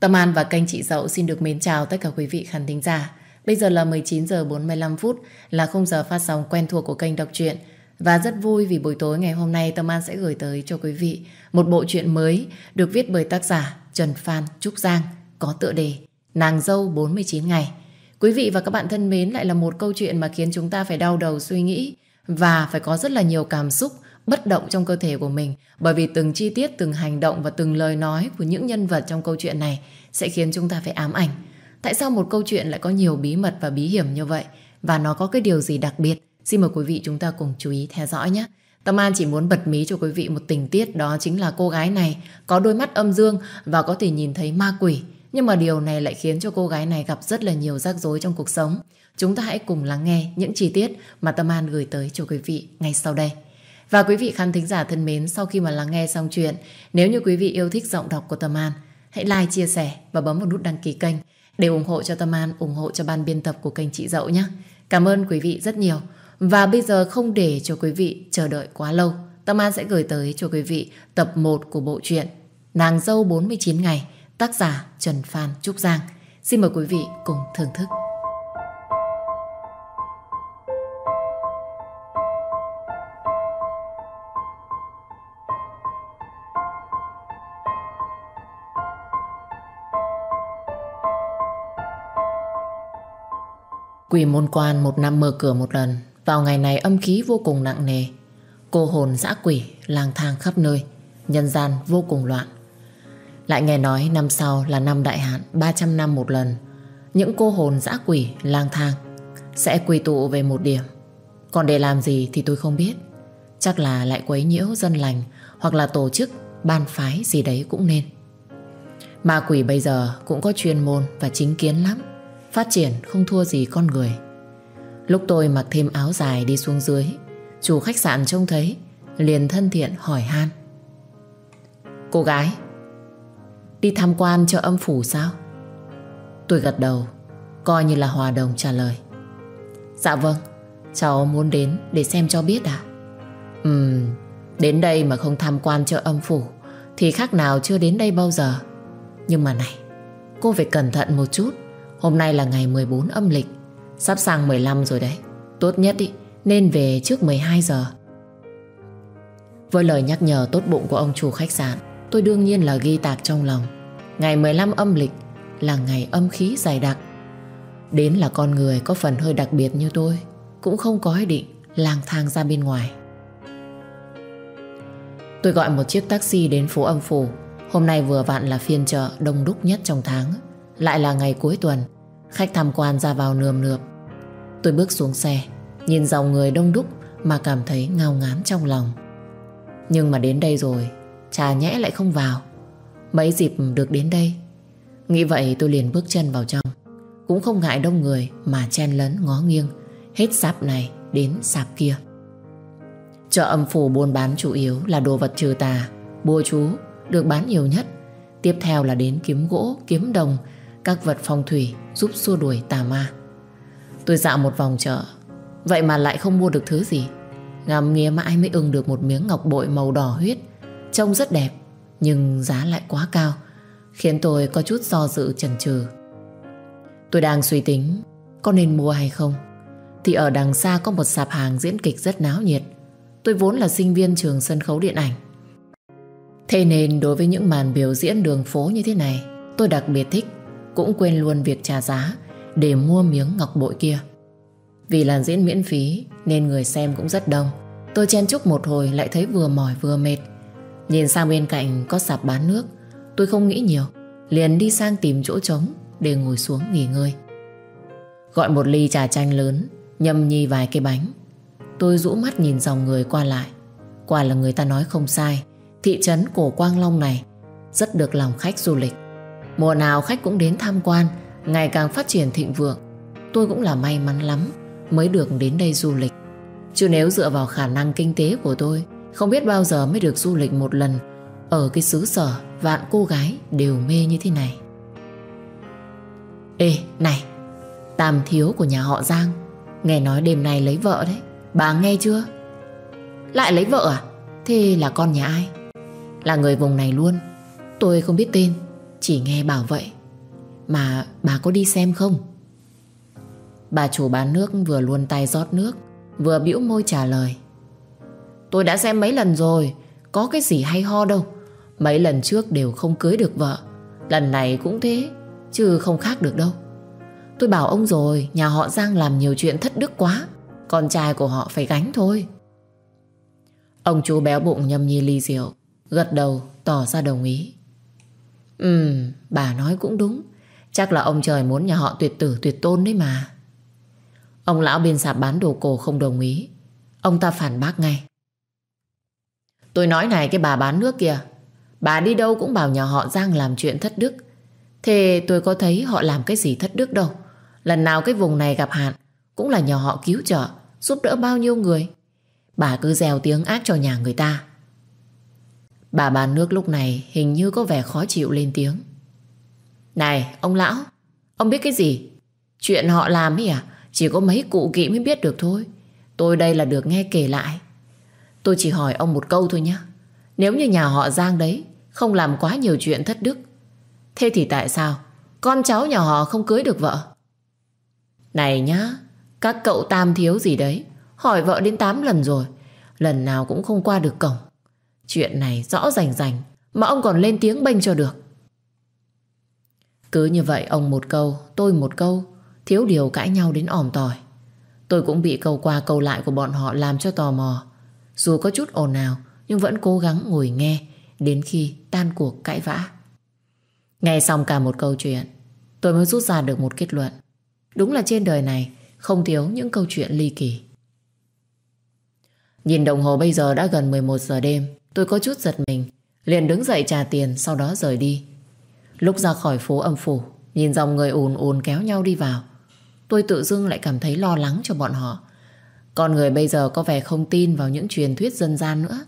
Tâm An và kênh chị Dậu xin được mến chào tất cả quý vị khán thính giả. Bây giờ là 19 giờ 45 phút, là khung giờ phát sóng quen thuộc của kênh đọc truyện. Và rất vui vì buổi tối ngày hôm nay Tâm An sẽ gửi tới cho quý vị một bộ truyện mới được viết bởi tác giả Trần Phan Trúc Giang, có tựa đề Nàng dâu 49 ngày. Quý vị và các bạn thân mến, lại là một câu chuyện mà khiến chúng ta phải đau đầu suy nghĩ và phải có rất là nhiều cảm xúc bất động trong cơ thể của mình bởi vì từng chi tiết, từng hành động và từng lời nói của những nhân vật trong câu chuyện này sẽ khiến chúng ta phải ám ảnh. Tại sao một câu chuyện lại có nhiều bí mật và bí hiểm như vậy? Và nó có cái điều gì đặc biệt? Xin mời quý vị chúng ta cùng chú ý theo dõi nhé. Tâm An chỉ muốn bật mí cho quý vị một tình tiết đó chính là cô gái này có đôi mắt âm dương và có thể nhìn thấy ma quỷ. Nhưng mà điều này lại khiến cho cô gái này gặp rất là nhiều rắc rối trong cuộc sống. Chúng ta hãy cùng lắng nghe những chi tiết mà Tâm An gửi tới cho quý vị ngay sau đây. Và quý vị khán thính giả thân mến, sau khi mà lắng nghe xong chuyện, nếu như quý vị yêu thích giọng đọc của Tâm An, hãy like, chia sẻ và bấm vào nút đăng ký kênh để ủng hộ cho Tâm An, ủng hộ cho ban biên tập của kênh Chị Dậu nhé. Cảm ơn quý vị rất nhiều. Và bây giờ không để cho quý vị chờ đợi quá lâu, Tâm An sẽ gửi tới cho quý vị tập 1 của bộ truyện Nàng dâu 49 ngày, tác giả Trần Phan Trúc Giang. Xin mời quý vị cùng thưởng thức. Quỷ môn quan một năm mở cửa một lần. Vào ngày này âm khí vô cùng nặng nề. Cô hồn dã quỷ, lang thang khắp nơi. Nhân gian vô cùng loạn. Lại nghe nói năm sau là năm đại hạn 300 năm một lần. Những cô hồn dã quỷ, lang thang Sẽ quỳ tụ về một điểm. Còn để làm gì thì tôi không biết. Chắc là lại quấy nhiễu dân lành, Hoặc là tổ chức, ban phái gì đấy cũng nên. Ma quỷ bây giờ cũng có chuyên môn và chính kiến lắm. Phát triển, không thua gì con người. Lúc tôi mặc thêm áo dài đi xuống dưới, Chủ khách sạn trông thấy, Liền thân thiện hỏi han. Cô gái, Đi tham quan chợ âm phủ sao? Tôi gật đầu, Coi như là hòa đồng trả lời. Dạ vâng Cháu muốn đến để xem cho biết à Ừm, Đến đây mà không tham quan chợ âm phủ, Thì khác nào chưa đến đây bao giờ. Nhưng mà này, Cô phải cẩn thận một chút. Hôm nay là ngày 14 âm lịch Sắp sang 15 rồi đấy. Tốt nhất ý, nên về trước 12 giờ. Với lời nhắc nhở tốt bụng của ông chủ khách sạn Tôi đương nhiên là ghi tạc trong lòng. Ngày 15 âm lịch Là ngày âm khí dày đặc. Đến là con người có phần hơi đặc biệt như tôi Cũng không có ý định lang thang ra bên ngoài. Tôi gọi một chiếc taxi đến phố âm phủ. Hôm nay vừa vặn là phiên chợ đông đúc nhất trong tháng lại là ngày cuối tuần Khách tham quan ra vào nườm nượp. Tôi bước xuống xe Nhìn dòng người đông đúc Mà cảm thấy ngao ngán trong lòng. Nhưng mà đến đây rồi Chà nhẽ lại không vào. Mấy dịp được đến đây. Nghĩ vậy tôi liền bước chân vào trong. Cũng không ngại đông người Mà chen lấn ngó nghiêng Hết sạp này đến sạp kia. Chợ âm phủ buôn bán chủ yếu là đồ vật trừ tà Bùa chú được bán nhiều nhất. Tiếp theo là đến kiếm gỗ, kiếm đồng các vật phong thủy giúp xua đuổi tà ma. Tôi dạo một vòng chợ, vậy mà lại không mua được thứ gì. Ngắm nghía mãi mới ưng được một miếng ngọc bội màu đỏ huyết, trông rất đẹp, nhưng giá lại quá cao, khiến tôi có chút do dự chần chừ. Tôi đang suy tính có nên mua hay không, thì ở đằng xa có một sạp hàng diễn kịch rất náo nhiệt. Tôi vốn là sinh viên trường sân khấu điện ảnh. Thế nên đối với những màn biểu diễn đường phố như thế này, tôi đặc biệt thích cũng quên luôn việc trả giá để mua miếng ngọc bội kia. Vì là diễn miễn phí nên người xem cũng rất đông. Tôi chen chúc một hồi lại thấy vừa mỏi vừa mệt. Nhìn sang bên cạnh có sạp bán nước, tôi không nghĩ nhiều, liền đi sang tìm chỗ trống để ngồi xuống nghỉ ngơi. Gọi một ly trà chanh lớn, nhâm nhi vài cái bánh. Tôi rũ mắt nhìn dòng người qua lại. Quả là người ta nói không sai, thị trấn cổ Quang Long này rất được lòng khách du lịch. Mùa nào khách cũng đến tham quan, Ngày càng phát triển thịnh vượng. Tôi cũng là may mắn lắm, Mới được đến đây du lịch. Chứ nếu dựa vào khả năng kinh tế của tôi, Không biết bao giờ mới được du lịch một lần. Ở cái xứ sở, Vạn cô gái đều mê như thế này. Ê, này, Tam thiếu của nhà họ Giang, Nghe nói đêm nay lấy vợ đấy. Bà nghe chưa? Lại lấy vợ à? Thế là con nhà ai? Là người vùng này luôn. Tôi không biết tên. Chỉ nghe bảo vậy Mà bà có đi xem không? Bà chủ bán nước vừa luôn tay rót nước, Vừa bĩu môi trả lời. Tôi đã xem mấy lần rồi, Có cái gì hay ho đâu. Mấy lần trước đều không cưới được vợ, Lần này cũng thế, Chứ không khác được đâu. Tôi bảo ông rồi, Nhà họ Giang làm nhiều chuyện thất đức quá, Con trai của họ phải gánh thôi. Ông chú béo bụng nhâm nhi ly rượu, Gật đầu, tỏ ra đồng ý. Ừ bà nói cũng đúng. Chắc là ông trời muốn nhà họ tuyệt tử, tuyệt tôn đấy mà. Ông lão bên sạp bán đồ cổ không đồng ý. Ông ta phản bác ngay. Tôi nói này, cái bà bán nước kìa. Bà đi đâu cũng bảo nhà họ Giang làm chuyện thất đức. Thế tôi có thấy họ làm cái gì thất đức đâu. Lần nào cái vùng này gặp hạn, Cũng là nhờ họ cứu trợ, Giúp đỡ bao nhiêu người. Bà cứ dèo tiếng ác cho nhà người ta. Bà bán nước lúc này Hình như có vẻ khó chịu lên tiếng. Này, ông lão, Ông biết cái gì? Chuyện họ làm ấy à? Chỉ có mấy cụ kỵ mới biết được thôi. Tôi đây là được nghe kể lại. Tôi chỉ hỏi ông một câu thôi nhé Nếu như nhà họ Giang đấy Không làm quá nhiều chuyện thất đức, Thế thì tại sao Con cháu nhà họ không cưới được vợ? Này nhá, Các cậu tam thiếu gì đấy? Hỏi vợ đến 8 lần rồi, Lần nào cũng không qua được cổng. Chuyện này rõ rành rành Mà ông còn lên tiếng bênh cho được. Cứ như vậy ông một câu, Tôi một câu, Thiếu điều cãi nhau đến ỏm tỏi. Tôi cũng bị câu qua câu lại của bọn họ làm cho tò mò. Dù có chút ồn nào Nhưng vẫn cố gắng ngồi nghe Đến khi tan cuộc cãi vã. Nghe xong cả một câu chuyện, Tôi mới rút ra được một kết luận. Đúng là trên đời này Không thiếu những câu chuyện ly kỳ. Nhìn đồng hồ bây giờ đã gần 11 giờ đêm. Tôi có chút giật mình, Liền đứng dậy trả tiền, Sau đó rời đi. Lúc ra khỏi phố âm phủ, Nhìn dòng người ùn ùn kéo nhau đi vào. Tôi tự dưng lại cảm thấy lo lắng cho bọn họ. Con người bây giờ có vẻ không tin vào những truyền thuyết dân gian nữa.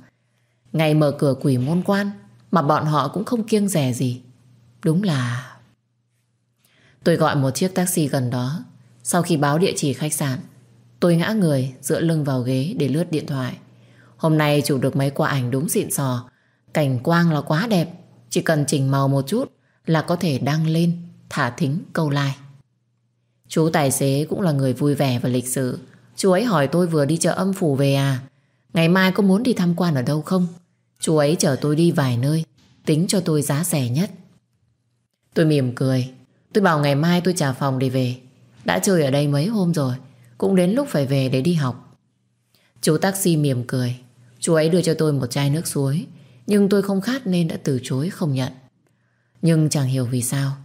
Ngày mở cửa quỷ môn quan, Mà bọn họ cũng không kiêng rẻ gì. Đúng là... Tôi gọi một chiếc taxi gần đó. Sau khi báo địa chỉ khách sạn, Tôi ngã người dựa lưng vào ghế để lướt điện thoại. Hôm nay chụp được mấy quả ảnh đúng xịn sò. Cảnh quang là quá đẹp. Chỉ cần chỉnh màu một chút Là có thể đăng lên, Thả thính, câu like. Chú tài xế cũng là người vui vẻ và lịch sự. Chú ấy hỏi tôi vừa đi chợ âm phủ về à? Ngày mai có muốn đi tham quan ở đâu không? Chú ấy chở tôi đi vài nơi, Tính cho tôi giá rẻ nhất. Tôi mỉm cười. Tôi bảo ngày mai tôi trả phòng để về. Đã chơi ở đây mấy hôm rồi, Cũng đến lúc phải về để đi học. Chú taxi mỉm cười. Chú ấy đưa cho tôi một chai nước suối, Nhưng tôi không khát nên đã từ chối không nhận. Nhưng chẳng hiểu vì sao,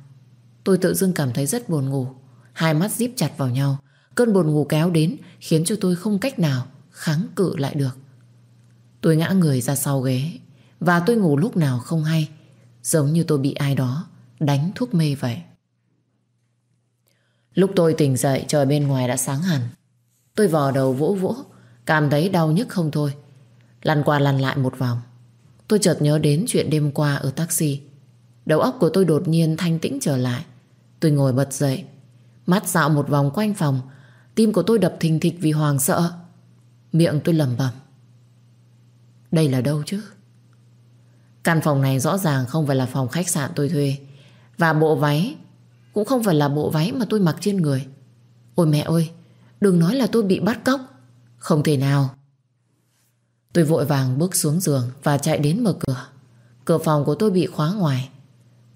Tôi tự dưng cảm thấy rất buồn ngủ. Hai mắt díp chặt vào nhau, Cơn buồn ngủ kéo đến Khiến cho tôi không cách nào kháng cự lại được. Tôi ngã người ra sau ghế, Và tôi ngủ lúc nào không hay, Giống như tôi bị ai đó Đánh thuốc mê vậy. Lúc tôi tỉnh dậy, Trời bên ngoài đã sáng hẳn. Tôi vò đầu vỗ vỗ, Cảm thấy đau nhức không thôi. Lăn qua lăn lại một vòng. Tôi chợt nhớ đến chuyện đêm qua ở taxi. Đầu óc của tôi đột nhiên thanh tĩnh trở lại. Tôi ngồi bật dậy. Mắt dạo một vòng quanh phòng. Tim của tôi đập thình thịch vì hoàng sợ. Miệng tôi lẩm bẩm. Đây là đâu chứ? Căn phòng này rõ ràng không phải là phòng khách sạn tôi thuê. Và bộ váy Cũng không phải là bộ váy mà tôi mặc trên người. Ôi mẹ ơi, Đừng nói là tôi bị bắt cóc. Không thể nào. Tôi vội vàng bước xuống giường Và chạy đến mở cửa. Cửa phòng của tôi bị khóa ngoài.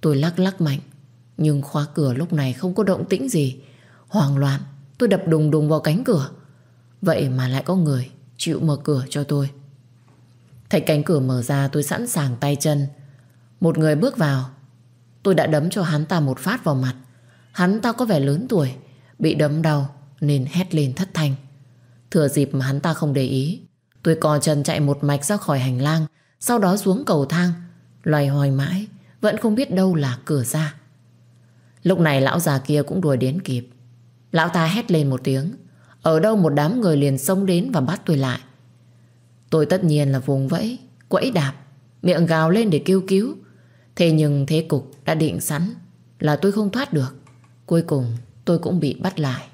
Tôi lắc lắc mạnh, Nhưng khóa cửa lúc này không có động tĩnh gì. Hoang loạn, Tôi đập đùng đùng vào cánh cửa. Vậy mà lại có người chịu mở cửa cho tôi. Thấy cánh cửa mở ra, tôi sẵn sàng tay chân. Một người bước vào. Tôi đã đấm cho hắn ta một phát vào mặt. Hắn ta có vẻ lớn tuổi, Bị đấm đau nên hét lên thất thanh. Thừa dịp mà hắn ta không để ý Tôi cò chân chạy một mạch ra khỏi hành lang, Sau đó xuống cầu thang. Loài hoài mãi, Vẫn không biết đâu là cửa ra. Lúc này lão già kia cũng đuổi đến kịp. Lão ta hét lên một tiếng. Ở đâu một đám người liền xông đến và bắt tôi lại. Tôi tất nhiên là vùng vẫy, Quẫy đạp, Miệng gào lên để kêu cứu. Thế nhưng thế cục đã định sẵn Là tôi không thoát được. Cuối cùng tôi cũng bị bắt lại.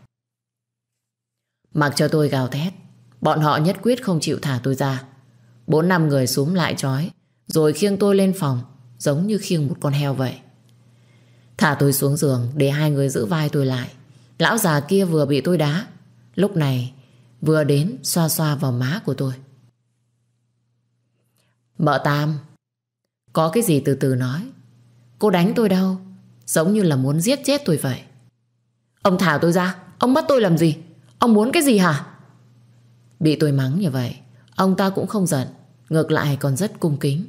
Mặc cho tôi gào thét Bọn họ nhất quyết không chịu thả tôi ra Bốn năm người súm lại trói Rồi khiêng tôi lên phòng Giống như khiêng một con heo vậy Thả tôi xuống giường để hai người giữ vai tôi lại. Lão già kia vừa bị tôi đá. Lúc này vừa đến xoa xoa vào má của tôi. Mợ Tam, có cái gì từ từ nói. Cô đánh tôi đâu, giống như là muốn giết chết tôi vậy. Ông thả tôi ra, ông bắt tôi làm gì? Ông muốn cái gì hả? Bị tôi mắng như vậy, ông ta cũng không giận, ngược lại còn rất cung kính.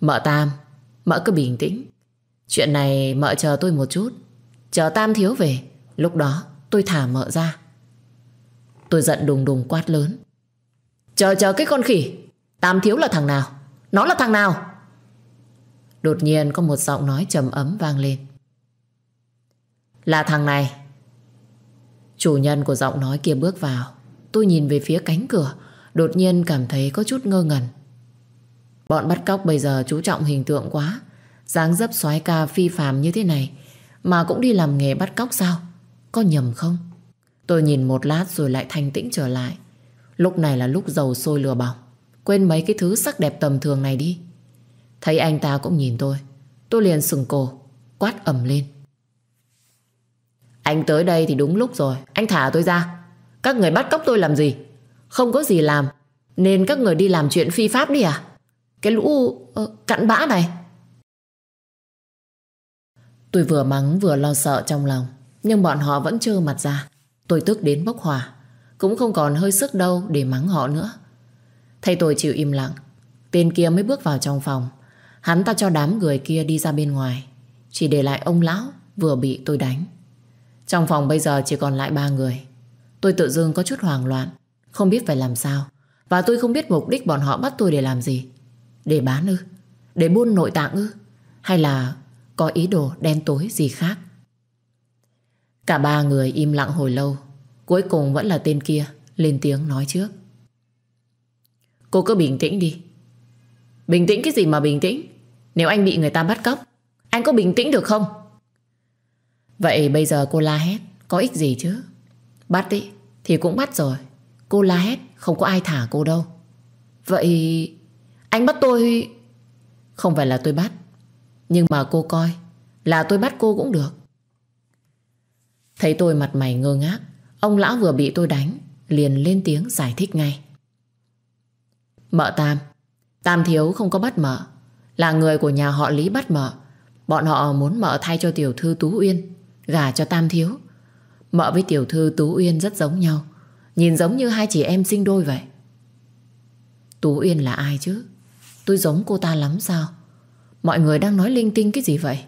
Mợ Tam, mợ cứ bình tĩnh. Chuyện này mợ chờ tôi một chút. Chờ Tam thiếu về, lúc đó tôi thả mợ ra. Tôi giận đùng đùng quát lớn. Chờ chờ cái con khỉ, Tam thiếu là thằng nào? Nó là thằng nào? Đột nhiên có một giọng nói trầm ấm vang lên. Là thằng này. Chủ nhân của giọng nói kia bước vào. Tôi nhìn về phía cánh cửa, đột nhiên cảm thấy có chút ngơ ngẩn. Bọn bắt cóc bây giờ chú trọng hình tượng quá, dáng dấp soái ca phi phàm như thế này mà cũng đi làm nghề bắt cóc sao? Có nhầm không? Tôi nhìn một lát rồi lại thanh tĩnh trở lại. Lúc này là lúc dầu sôi lừa bỏng. Quên mấy cái thứ sắc đẹp tầm thường này đi. Thấy anh ta cũng nhìn tôi Tôi liền sừng cổ Quát ẩm lên Anh tới đây thì đúng lúc rồi Anh thả tôi ra các người bắt cóc tôi làm gì? Không có gì làm. Nên các người đi làm chuyện phi pháp đi à? Cái lũ uh, cặn bã này. Tôi vừa mắng vừa lo sợ trong lòng Nhưng bọn họ vẫn trơ mặt ra. Tôi tức đến bốc hỏa Cũng không còn hơi sức đâu để mắng họ nữa. Thầy tôi chịu im lặng. Tên kia mới bước vào trong phòng. Hắn ta cho đám người kia đi ra bên ngoài. Chỉ để lại ông lão Vừa bị tôi đánh. Trong phòng bây giờ chỉ còn lại ba người. Tôi tự dưng có chút hoảng loạn, Không biết phải làm sao. Và tôi không biết mục đích bọn họ bắt tôi để làm gì. Để bán ư? Để buôn nội tạng ư? Hay là có ý đồ đen tối gì khác? Cả ba người im lặng hồi lâu. Cuối cùng vẫn là tên kia, Lên tiếng nói trước. Cô cứ bình tĩnh đi. Bình tĩnh cái gì mà bình tĩnh? Nếu anh bị người ta bắt cóc, Anh có bình tĩnh được không? Vậy bây giờ cô la hét, Có ích gì chứ? Bắt đi thì cũng bắt rồi. Cô la hét, không có ai thả cô đâu. Vậy Anh bắt tôi? Không phải là tôi bắt, Nhưng mà cô coi, Là tôi bắt cô cũng được. Thấy tôi mặt mày ngơ ngác, Ông lão vừa bị tôi đánh, Liền lên tiếng giải thích ngay. Mợ Tam Tam thiếu không có bắt mợ. Là người của nhà họ Lý bắt mợ. Bọn họ muốn mợ thay cho tiểu thư Tú Uyên, Gả cho Tam Thiếu. Mợ với tiểu thư Tú Uyên rất giống nhau. Nhìn giống như hai chị em sinh đôi vậy. Tú Uyên là ai chứ? Tôi giống cô ta lắm sao? Mọi người đang nói linh tinh cái gì vậy?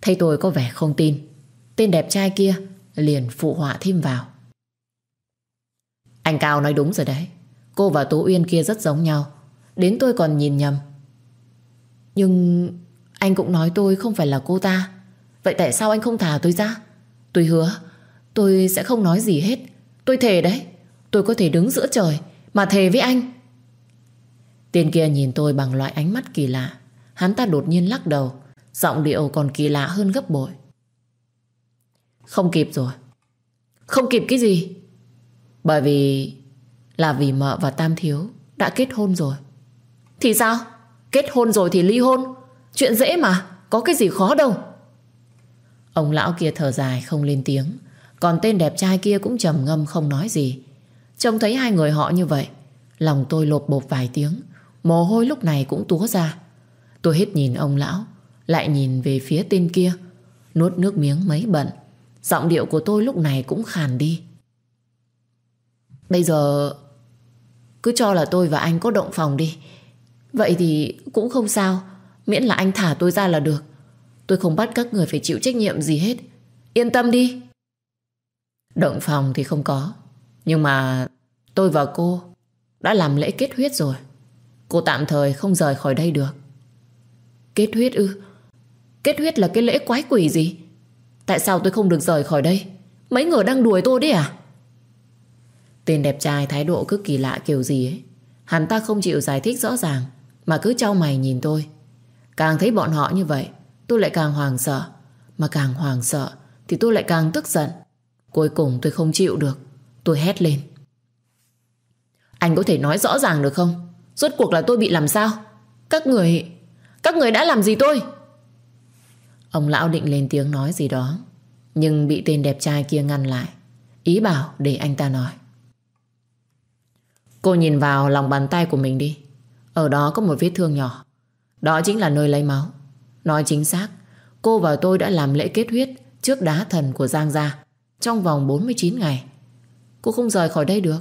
Thấy tôi có vẻ không tin. Tên đẹp trai kia liền phụ họa thêm vào. Anh Cao nói đúng rồi đấy. Cô và Tú Uyên kia rất giống nhau. Đến tôi còn nhìn nhầm. Nhưng anh cũng nói tôi không phải là cô ta. Vậy tại sao anh không thả tôi ra? Tôi hứa Tôi sẽ không nói gì hết. Tôi thề đấy. Tôi có thể đứng giữa trời Mà thề với anh. Tên kia nhìn tôi bằng loại ánh mắt kỳ lạ. Hắn ta đột nhiên lắc đầu. Giọng điệu còn kỳ lạ hơn gấp bội. Không kịp rồi. Không kịp cái gì? Bởi vì Là vì mợ và Tam Thiếu Đã kết hôn rồi. Thì sao? Kết hôn rồi thì ly hôn? Chuyện dễ mà. Có cái gì khó đâu. Ông lão kia thở dài không lên tiếng. Còn tên đẹp trai kia cũng trầm ngâm không nói gì. Trông thấy hai người họ như vậy, Lòng tôi lột bột vài tiếng, Mồ hôi lúc này cũng túa ra. Tôi hết nhìn ông lão, Lại nhìn về phía tên kia, Nuốt nước miếng mấy bận. Giọng điệu của tôi lúc này cũng khàn đi. Bây giờ, Cứ cho là tôi và anh có động phòng đi. Vậy thì cũng không sao, Miễn là anh thả tôi ra là được. Tôi không bắt các người phải chịu trách nhiệm gì hết. Yên tâm đi. Động phòng thì không có. Nhưng mà tôi và cô Đã làm lễ kết huyết rồi. Cô tạm thời không rời khỏi đây được. Kết huyết ư? Kết huyết là cái lễ quái quỷ gì? Tại sao tôi không được rời khỏi đây? Mấy người đang đuổi tôi đấy à? Tên đẹp trai thái độ cứ kỳ lạ kiểu gì ấy. Hắn ta không chịu giải thích rõ ràng, mà cứ trao mày nhìn tôi. Càng thấy bọn họ như vậy, Tôi lại càng hoàng sợ. Mà càng hoàng sợ Thì tôi lại càng tức giận. Cuối cùng tôi không chịu được. Tôi hét lên. Anh có thể nói rõ ràng được không? Rốt cuộc là tôi bị làm sao? Các người Các người đã làm gì tôi? Ông lão định lên tiếng nói gì đó, Nhưng bị tên đẹp trai kia ngăn lại. Ý bảo để anh ta nói. Cô nhìn vào lòng bàn tay của mình đi. Ở đó có một vết thương nhỏ. Đó chính là nơi lấy máu. Nói chính xác, Cô và tôi đã làm lễ kết huyết Trước đá thần của Giang Gia. Trong vòng 49 ngày. Cô không rời khỏi đây được.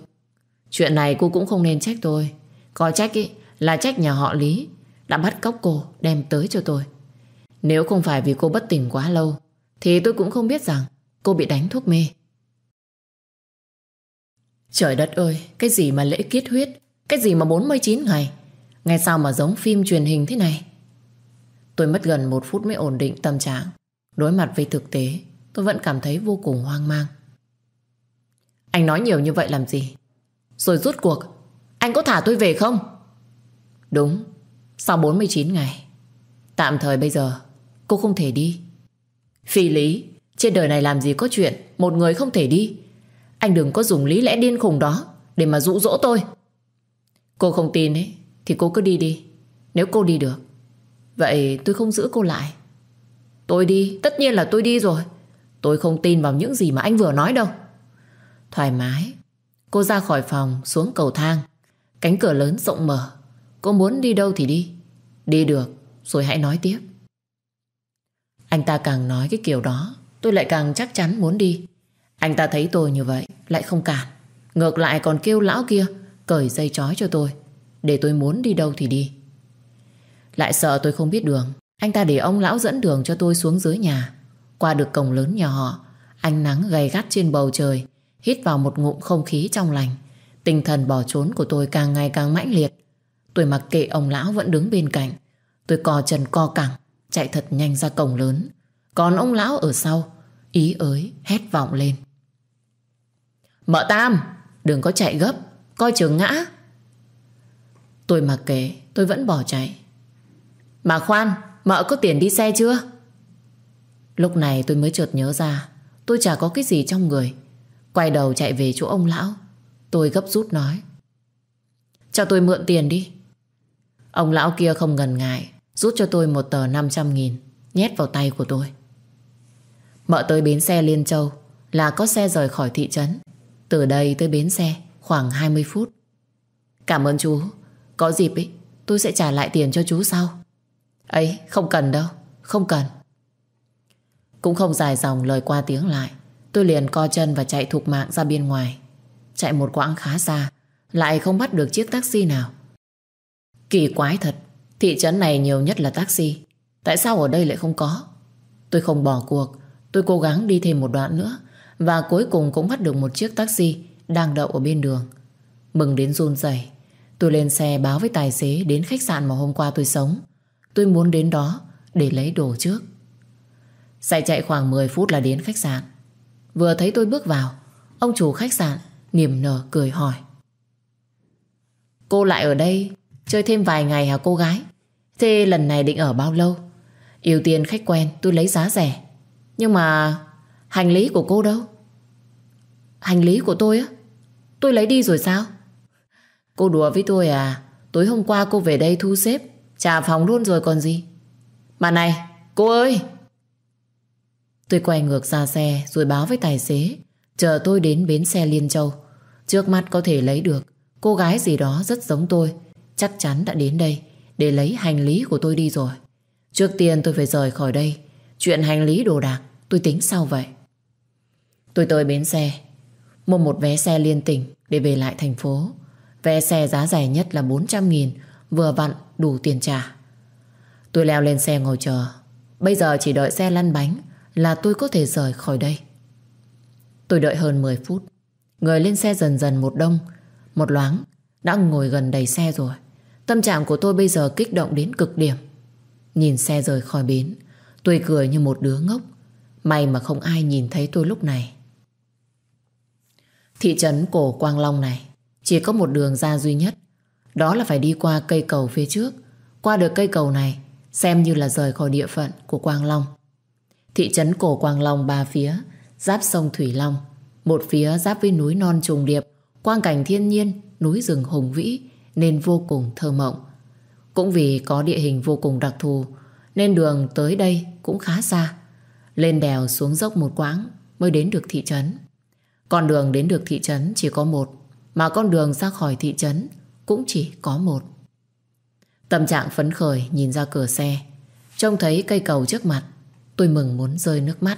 Chuyện này cô cũng không nên trách tôi. Có trách ý, là trách nhà họ Lý Đã bắt cóc cô đem tới cho tôi. Nếu không phải vì cô bất tỉnh quá lâu Thì tôi cũng không biết rằng Cô bị đánh thuốc mê. Trời đất ơi Cái gì mà lễ kết huyết Cái gì mà 49 ngày ngày sao mà giống phim truyền hình thế này? Tôi mất gần một phút mới ổn định tâm trạng Đối mặt với thực tế. Tôi vẫn cảm thấy vô cùng hoang mang. Anh nói nhiều như vậy làm gì? Rồi rút cuộc. Anh có thả tôi về không? Đúng. Sau 49 ngày. Tạm thời bây giờ Cô không thể đi. Phi lý Trên đời này làm gì có chuyện Một người không thể đi. Anh đừng có dùng lý lẽ điên khùng đó Để mà dụ dỗ tôi. Cô không tin ấy Thì cô cứ đi đi. Nếu cô đi được Vậy tôi không giữ cô lại. Tôi đi, tất nhiên là tôi đi rồi. Tôi không tin vào những gì mà anh vừa nói đâu. Thoải mái. Cô ra khỏi phòng, xuống cầu thang. Cánh cửa lớn rộng mở. Cô muốn đi đâu thì đi. Đi được, rồi hãy nói tiếp. Anh ta càng nói cái kiểu đó, Tôi lại càng chắc chắn muốn đi. Anh ta thấy tôi như vậy, Lại không cản. Ngược lại còn kêu lão kia, Cởi dây chói cho tôi. Để tôi muốn đi đâu thì đi. Lại sợ tôi không biết đường. Anh ta để ông lão dẫn đường cho tôi xuống dưới nhà. Qua được cổng lớn nhà họ. Ánh nắng gay gắt trên bầu trời, Hít vào một ngụm không khí trong lành. Tinh thần bỏ trốn của tôi càng ngày càng mãnh liệt. Tôi mặc kệ ông lão vẫn đứng bên cạnh. Tôi co chân co cẳng, Chạy thật nhanh ra cổng lớn. Còn ông lão ở sau, Ý ới, hét vọng lên. Mợ Tam, Đừng có chạy gấp, Coi chừng ngã. Tôi mặc kệ, tôi vẫn bỏ chạy. Mà khoan, Mợ có tiền đi xe chưa? Lúc này tôi mới chợt nhớ ra, Tôi chả có cái gì trong người. Quay đầu chạy về chỗ ông lão. Tôi gấp rút nói, Cho tôi mượn tiền đi. Ông lão kia không ngần ngại, Rút cho tôi một tờ 500 nghìn, Nhét vào tay của tôi. Mợ tới bến xe Liên Châu, Là có xe rời khỏi thị trấn. Từ đây tới bến xe, khoảng 20 phút. Cảm ơn chú, Có dịp ý tôi sẽ trả lại tiền cho chú sau. Ấy, không cần đâu, Không cần. Cũng không dài dòng lời qua tiếng lại. Tôi liền co chân và chạy thục mạng ra bên ngoài. Chạy một quãng khá xa, Lại không bắt được chiếc taxi nào. Kỳ quái thật, Thị trấn này nhiều nhất là taxi. Tại sao ở đây lại không có? Tôi không bỏ cuộc. Tôi cố gắng đi thêm một đoạn nữa Và cuối cùng cũng bắt được một chiếc taxi Đang đậu ở bên đường. Mừng đến run rẩy, Tôi lên xe báo với tài xế Đến khách sạn mà hôm qua tôi sống. Tôi muốn đến đó để lấy đồ trước. Xe chạy khoảng 10 phút là đến khách sạn. Vừa thấy tôi bước vào, Ông chủ khách sạn niềm nở cười hỏi. Cô lại ở đây, Chơi thêm vài ngày hả cô gái? Thế lần này định ở bao lâu? Ưu tiên khách quen, tôi lấy giá rẻ. Nhưng mà Hành lý của cô đâu? Hành lý của tôi á? Tôi lấy đi rồi sao? Cô đùa với tôi à Tối hôm qua cô về đây thu xếp, Trả phòng luôn rồi còn gì. Mà này, cô ơi! Tôi quay ngược ra xe Rồi báo với tài xế, Chờ tôi đến bến xe Liên Châu. Trước mắt có thể lấy được. Cô gái gì đó rất giống tôi. Chắc chắn đã đến đây Để lấy hành lý của tôi đi rồi. Trước tiên tôi phải rời khỏi đây. Chuyện hành lý đồ đạc, tôi tính sau vậy? Tôi tới bến xe, Mua một vé xe liên tỉnh Để về lại thành phố. Vé xe giá rẻ nhất là 400 nghìn, Vừa vặn đủ tiền trả. Tôi leo lên xe ngồi chờ. Bây giờ chỉ đợi xe lăn bánh là tôi có thể rời khỏi đây. Tôi đợi hơn 10 phút. Người lên xe dần dần một đông, Một loáng, Đã ngồi gần đầy xe rồi. Tâm trạng của tôi bây giờ kích động đến cực điểm. Nhìn xe rời khỏi bến, Tôi cười như một đứa ngốc. May mà không ai nhìn thấy tôi lúc này. Thị trấn cổ Quang Long này, Chỉ có một đường ra duy nhất. Đó là phải đi qua cây cầu phía trước. Qua được cây cầu này, Xem như là rời khỏi địa phận của Quang Long. Thị trấn cổ Quang Long ba phía Giáp sông Thủy Long Một phía giáp với núi non trùng điệp Quang cảnh thiên nhiên Núi rừng hùng vĩ Nên vô cùng thơ mộng Cũng vì có địa hình vô cùng đặc thù Nên đường tới đây cũng khá xa. Lên đèo xuống dốc một quãng mới đến được thị trấn. Con đường đến được thị trấn chỉ có một, mà con đường ra khỏi thị trấn cũng chỉ có một. Tâm trạng phấn khởi nhìn ra cửa xe, trông thấy cây cầu trước mặt, tôi mừng muốn rơi nước mắt.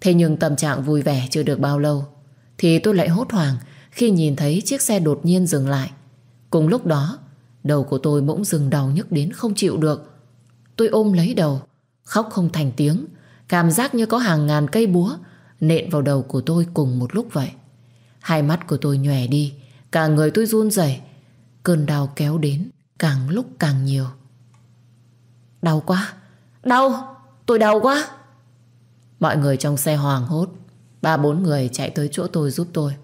Thế nhưng tâm trạng vui vẻ chưa được bao lâu, thì tôi lại hốt hoảng khi nhìn thấy chiếc xe đột nhiên dừng lại. Cùng lúc đó, đầu của tôi bỗng dừng đau nhức đến không chịu được. Tôi ôm lấy đầu, khóc không thành tiếng, cảm giác như có hàng ngàn cây búa nện vào đầu của tôi cùng một lúc vậy. Hai mắt của tôi nhòe đi, cả người tôi run rẩy, cơn đau kéo đến càng lúc càng nhiều. Đau quá, đau, tôi đau quá. Mọi người trong xe hoàng hốt, ba bốn người chạy tới chỗ tôi giúp tôi.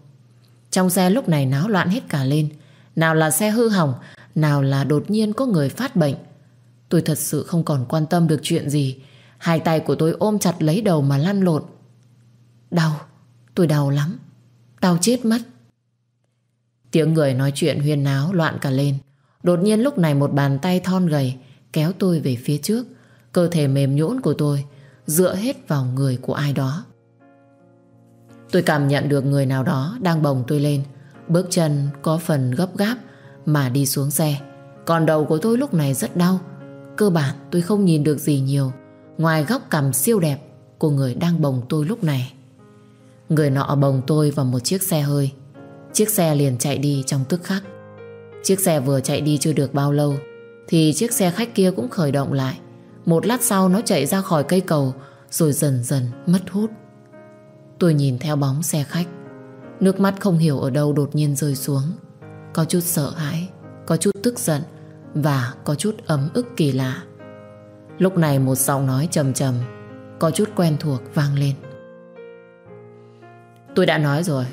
Trong xe lúc này náo loạn hết cả lên, nào là xe hư hỏng, nào là đột nhiên có người phát bệnh. Tôi thật sự không còn quan tâm được chuyện gì. Hai tay của tôi ôm chặt lấy đầu mà lăn lộn. Đau, tôi đau lắm. Đau chết mất. Tiếng người nói chuyện huyên náo loạn cả lên. Đột nhiên lúc này một bàn tay thon gầy kéo tôi về phía trước. Cơ thể mềm nhũn của tôi dựa hết vào người của ai đó. Tôi cảm nhận được người nào đó đang bồng tôi lên. Bước chân có phần gấp gáp mà đi xuống xe. Còn đầu của tôi lúc này rất đau. Cơ bản tôi không nhìn được gì nhiều, ngoài góc cằm siêu đẹp của người đang bồng tôi lúc này. Người nọ bồng tôi vào một chiếc xe hơi. Chiếc xe liền chạy đi trong tức khắc. Chiếc xe vừa chạy đi chưa được bao lâu, thì chiếc xe khách kia cũng khởi động lại. Một lát sau nó chạy ra khỏi cây cầu rồi dần dần mất hút. Tôi nhìn theo bóng xe khách. Nước mắt không hiểu ở đâu đột nhiên rơi xuống. Có chút sợ hãi, có chút tức giận và có chút ấm ức kỳ lạ. Lúc này một giọng nói trầm trầm, có chút quen thuộc vang lên. Tôi đã nói rồi,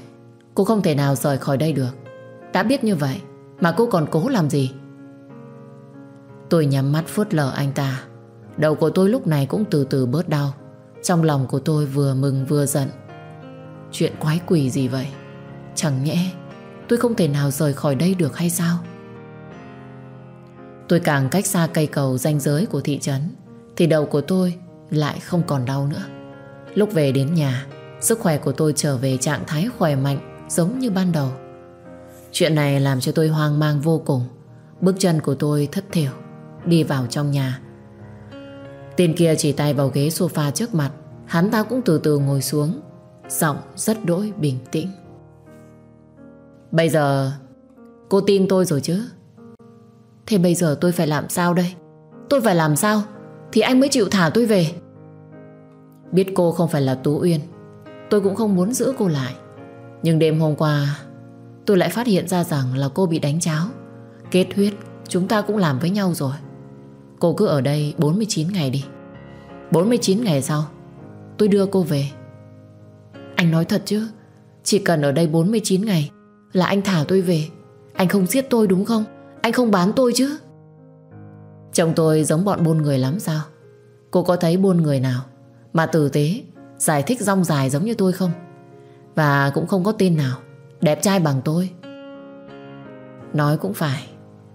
cô không thể nào rời khỏi đây được. Đã biết như vậy, mà cô còn cố làm gì? Tôi nhắm mắt phớt lờ anh ta. Đầu của tôi lúc này cũng từ từ bớt đau. Trong lòng của tôi vừa mừng vừa giận. Chuyện quái quỷ gì vậy? Chẳng nhẽ tôi không thể nào rời khỏi đây được hay sao? Tôi càng cách xa cây cầu ranh giới của thị trấn thì đầu của tôi lại không còn đau nữa. Lúc về đến nhà, sức khỏe của tôi trở về trạng thái khỏe mạnh giống như ban đầu. Chuyện này làm cho tôi hoang mang vô cùng. Bước chân của tôi thất thiểu đi vào trong nhà. Tên kia chỉ tay vào ghế sofa trước mặt, hắn ta cũng từ từ ngồi xuống, giọng rất đỗi bình tĩnh. Bây giờ cô tin tôi rồi chứ? Thế bây giờ tôi phải làm sao đây? Tôi phải làm sao? Thì anh mới chịu thả tôi về. Biết cô không phải là Tú Uyên, tôi cũng không muốn giữ cô lại. Nhưng đêm hôm qua, tôi lại phát hiện ra rằng là cô bị đánh cháo. Kết huyết, chúng ta cũng làm với nhau rồi. Cô cứ ở đây 49 ngày đi. 49 ngày sau, tôi đưa cô về. Anh nói thật chứ, chỉ cần ở đây 49 ngày là anh thả tôi về. Anh không giết tôi đúng không? Anh không bán tôi chứ? Chồng tôi giống bọn buôn người lắm sao? Cô có thấy buôn người nào mà tử tế, giải thích rong dài giống như tôi không? Và cũng không có tên nào đẹp trai bằng tôi. Nói cũng phải,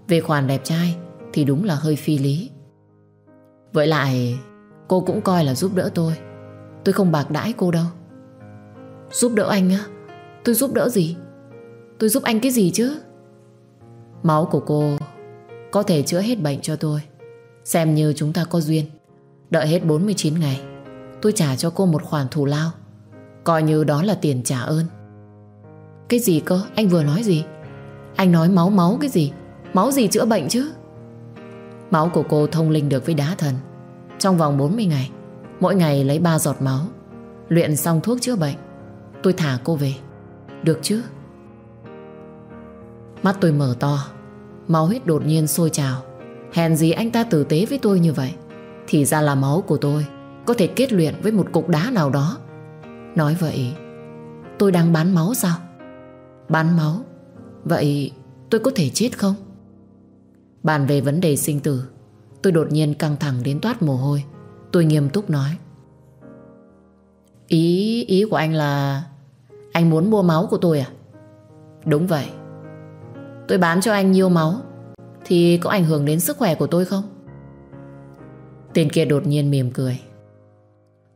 về khoản đẹp trai thì đúng là hơi phi lý. Vậy lại, cô cũng coi là giúp đỡ tôi. Tôi không bạc đãi cô đâu. Giúp đỡ anh á? Tôi giúp đỡ gì? Tôi giúp anh cái gì chứ? Máu của cô có thể chữa hết bệnh cho tôi. Xem như chúng ta có duyên. Đợi hết 49 ngày, tôi trả cho cô một khoản thù lao. Coi như đó là tiền trả ơn. Cái gì cơ? Anh vừa nói gì? Anh nói máu máu cái gì? Máu gì chữa bệnh chứ? Máu của cô thông linh được với đá thần. Trong vòng 40 ngày, mỗi ngày lấy 3 giọt máu. Luyện xong thuốc chữa bệnh, tôi thả cô về. Được chứ? Mắt tôi mở to Máu huyết đột nhiên sôi trào Hèn gì anh ta tử tế với tôi như vậy Thì ra là máu của tôi Có thể kết luyện với một cục đá nào đó Nói vậy Tôi đang bán máu sao Bán máu Vậy tôi có thể chết không Bàn về vấn đề sinh tử, Tôi đột nhiên căng thẳng đến toát mồ hôi. Tôi nghiêm túc nói. Ý ý của anh là Anh muốn mua máu của tôi à? Đúng vậy. Tôi bán cho anh nhiều máu, Thì có ảnh hưởng đến sức khỏe của tôi không? Tên kia đột nhiên mỉm cười.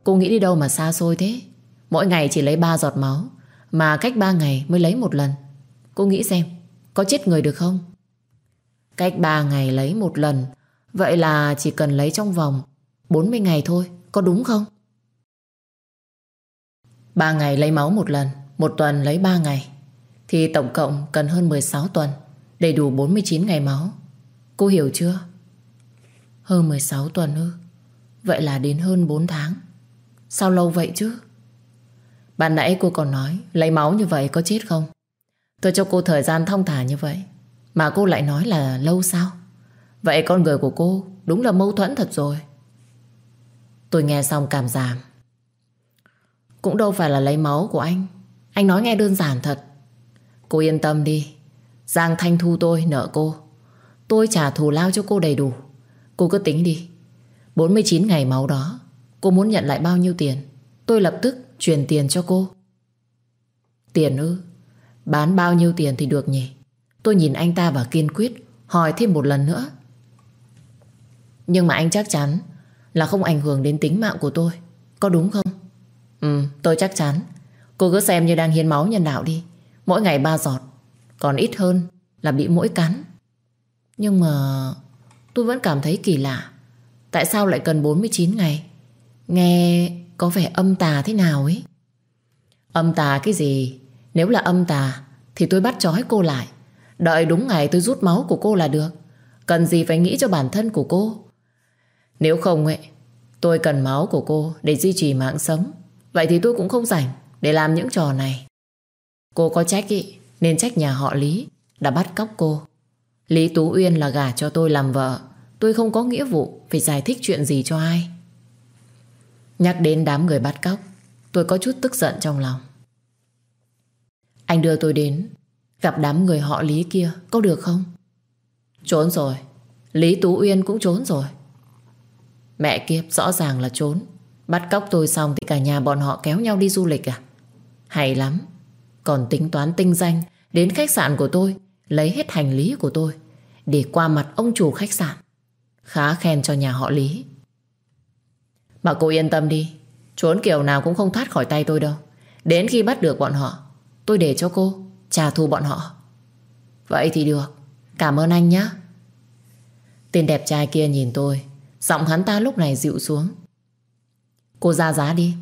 Cô nghĩ đi đâu mà xa xôi thế? Mỗi ngày chỉ lấy 3 giọt máu, Mà cách 3 ngày mới lấy một lần. Cô nghĩ xem, Có chết người được không? Cách 3 ngày lấy một lần. Vậy là chỉ cần lấy trong vòng 40 ngày thôi, Có đúng không? 3 ngày lấy máu một lần, Một tuần lấy 3 ngày. Thì tổng cộng cần hơn 16 tuần, Đầy đủ 49 ngày máu. Cô hiểu chưa? Hơn 16 tuần ư? Vậy là đến hơn 4 tháng. Sao lâu vậy chứ? Bạn nãy cô còn nói, Lấy máu như vậy có chết không? Tôi cho cô thời gian thong thả như vậy. Mà cô lại nói là lâu sao? Vậy con người của cô Đúng là mâu thuẫn thật rồi. Tôi nghe xong cảm giảm. Cũng đâu phải là lấy máu của anh. Anh nói nghe đơn giản thật. Cô yên tâm đi. Giang Thanh Thu tôi nợ cô. Tôi trả thù lao cho cô đầy đủ. Cô cứ tính đi. 49 ngày máu đó, Cô muốn nhận lại bao nhiêu tiền? Tôi lập tức chuyển tiền cho cô. Tiền ư? Bán bao nhiêu tiền thì được nhỉ? Tôi nhìn anh ta và kiên quyết, Hỏi thêm một lần nữa. Nhưng mà anh chắc chắn Là không ảnh hưởng đến tính mạng của tôi. Có đúng không? Ừ tôi chắc chắn. Cô cứ xem như đang hiến máu nhân đạo đi. Mỗi ngày ba giọt, Còn ít hơn là bị mũi cắn. Nhưng mà Tôi vẫn cảm thấy kỳ lạ. Tại sao lại cần 49 ngày? Nghe có vẻ âm tà thế nào ấy? Âm tà cái gì? Nếu là âm tà Thì tôi bắt trói cô lại. Đợi đúng ngày tôi rút máu của cô là được. Cần gì phải nghĩ cho bản thân của cô? Nếu không ấy, Tôi cần máu của cô Để duy trì mạng sống. Vậy thì tôi cũng không rảnh Để làm những trò này. Cô có trách ý, Nên trách nhà họ Lý Đã bắt cóc cô. Lý Tú Uyên là gả cho tôi làm vợ. Tôi không có nghĩa vụ Phải giải thích chuyện gì cho ai. Nhắc đến đám người bắt cóc, Tôi có chút tức giận trong lòng. Anh đưa tôi đến Gặp đám người họ Lý kia, Có được không? Trốn rồi. Lý Tú Uyên cũng trốn rồi. Mẹ kiếp, rõ ràng là trốn. Bắt cóc tôi xong thì cả nhà bọn họ kéo nhau đi du lịch à? Hay lắm. Còn tính toán tinh danh, Đến khách sạn của tôi, Lấy hết hành lý của tôi, Để qua mặt ông chủ khách sạn. Khá khen cho nhà họ Lý. Mà cô yên tâm đi, Trốn kiểu nào cũng không thoát khỏi tay tôi đâu. Đến khi bắt được bọn họ, Tôi để cho cô trả thù bọn họ. Vậy thì được. Cảm ơn anh nhé. Tên đẹp trai kia nhìn tôi. Giọng hắn ta lúc này dịu xuống. Cô ra giá đi.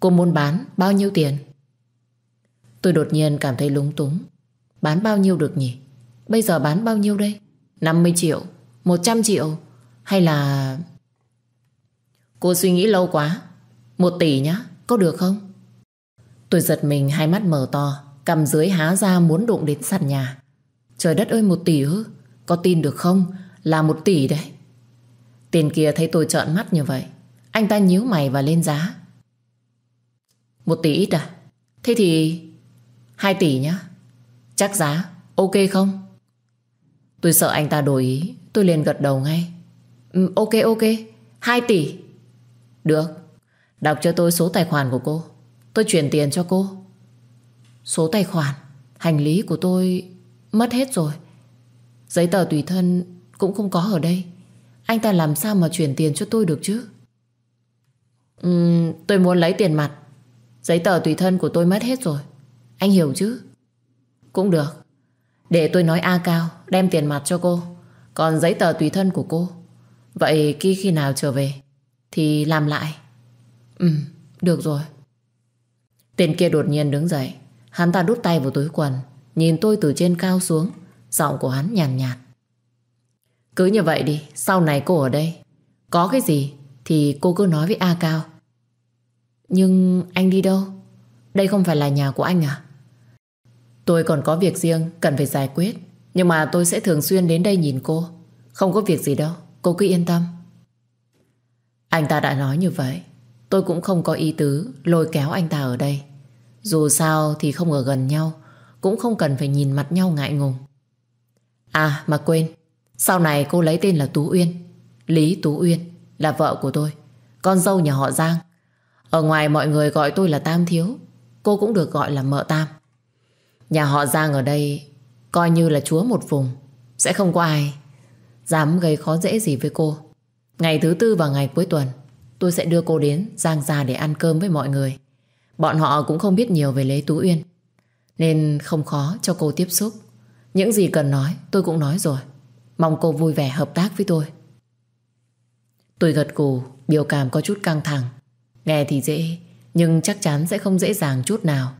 Cô muốn bán bao nhiêu tiền? Tôi đột nhiên cảm thấy lúng túng. Bán bao nhiêu được nhỉ? Bây giờ bán bao nhiêu đây? 50 triệu 100 triệu, Hay là Cô suy nghĩ lâu quá. Một tỷ nhá, Có được không? Tôi giật mình, hai mắt mở to. Cầm dưới há ra muốn đụng đến sàn nhà. Trời đất ơi một tỷ ư? Có tin được không? Là một tỷ đấy. Tiền kia thấy tôi trợn mắt như vậy. Anh ta nhíu mày và lên giá. Một tỷ ít à? Thế thì Hai tỷ nhá. Chắc giá ok không? Tôi sợ anh ta đổi ý. Tôi liền gật đầu ngay. Ừ, Ok ok. Hai tỷ. Được. Đọc cho tôi số tài khoản của cô. Tôi chuyển tiền cho cô. Số tài khoản Hành lý của tôi mất hết rồi. Giấy tờ tùy thân cũng không có ở đây. Anh ta làm sao mà chuyển tiền cho tôi được chứ? Uhm, Tôi muốn lấy tiền mặt. Giấy tờ tùy thân của tôi mất hết rồi. Anh hiểu chứ? Cũng được. Để tôi nói A Cao Đem tiền mặt cho cô. Còn giấy tờ tùy thân của cô. Vậy khi khi nào trở về Thì làm lại? Ừ được rồi. Tên kia đột nhiên đứng dậy. Hắn ta đút tay vào túi quần Nhìn tôi từ trên cao xuống Giọng của hắn nhàn nhạt, nhạt Cứ như vậy đi Sau này cô ở đây Có cái gì thì cô cứ nói với A Cao. Nhưng anh đi đâu? Đây không phải là nhà của anh à? Tôi còn có việc riêng Cần phải giải quyết Nhưng mà tôi sẽ thường xuyên đến đây nhìn cô. Không có việc gì đâu Cô cứ yên tâm. Anh ta đã nói như vậy Tôi cũng không có ý tứ lôi kéo anh ta ở đây dù sao thì không ở gần nhau, Cũng không cần phải nhìn mặt nhau ngại ngùng. À mà quên, Sau này cô lấy tên là Tú Uyên. Lý Tú Uyên Là vợ của tôi, Con dâu nhà họ Giang. Ở ngoài mọi người gọi tôi là Tam Thiếu, Cô cũng được gọi là Mợ Tam. Nhà họ Giang ở đây Coi như là chúa một vùng, Sẽ không có ai Dám gây khó dễ gì với cô. Ngày thứ tư và ngày cuối tuần, tôi sẽ đưa cô đến Giang Gia để ăn cơm với mọi người. Bọn họ cũng không biết nhiều về Lê Tú Uyên. Nên không khó cho cô tiếp xúc. Những gì cần nói tôi cũng nói rồi. Mong cô vui vẻ hợp tác với tôi. Tôi gật cù, biểu cảm có chút căng thẳng. Nghe thì dễ, nhưng chắc chắn sẽ không dễ dàng chút nào.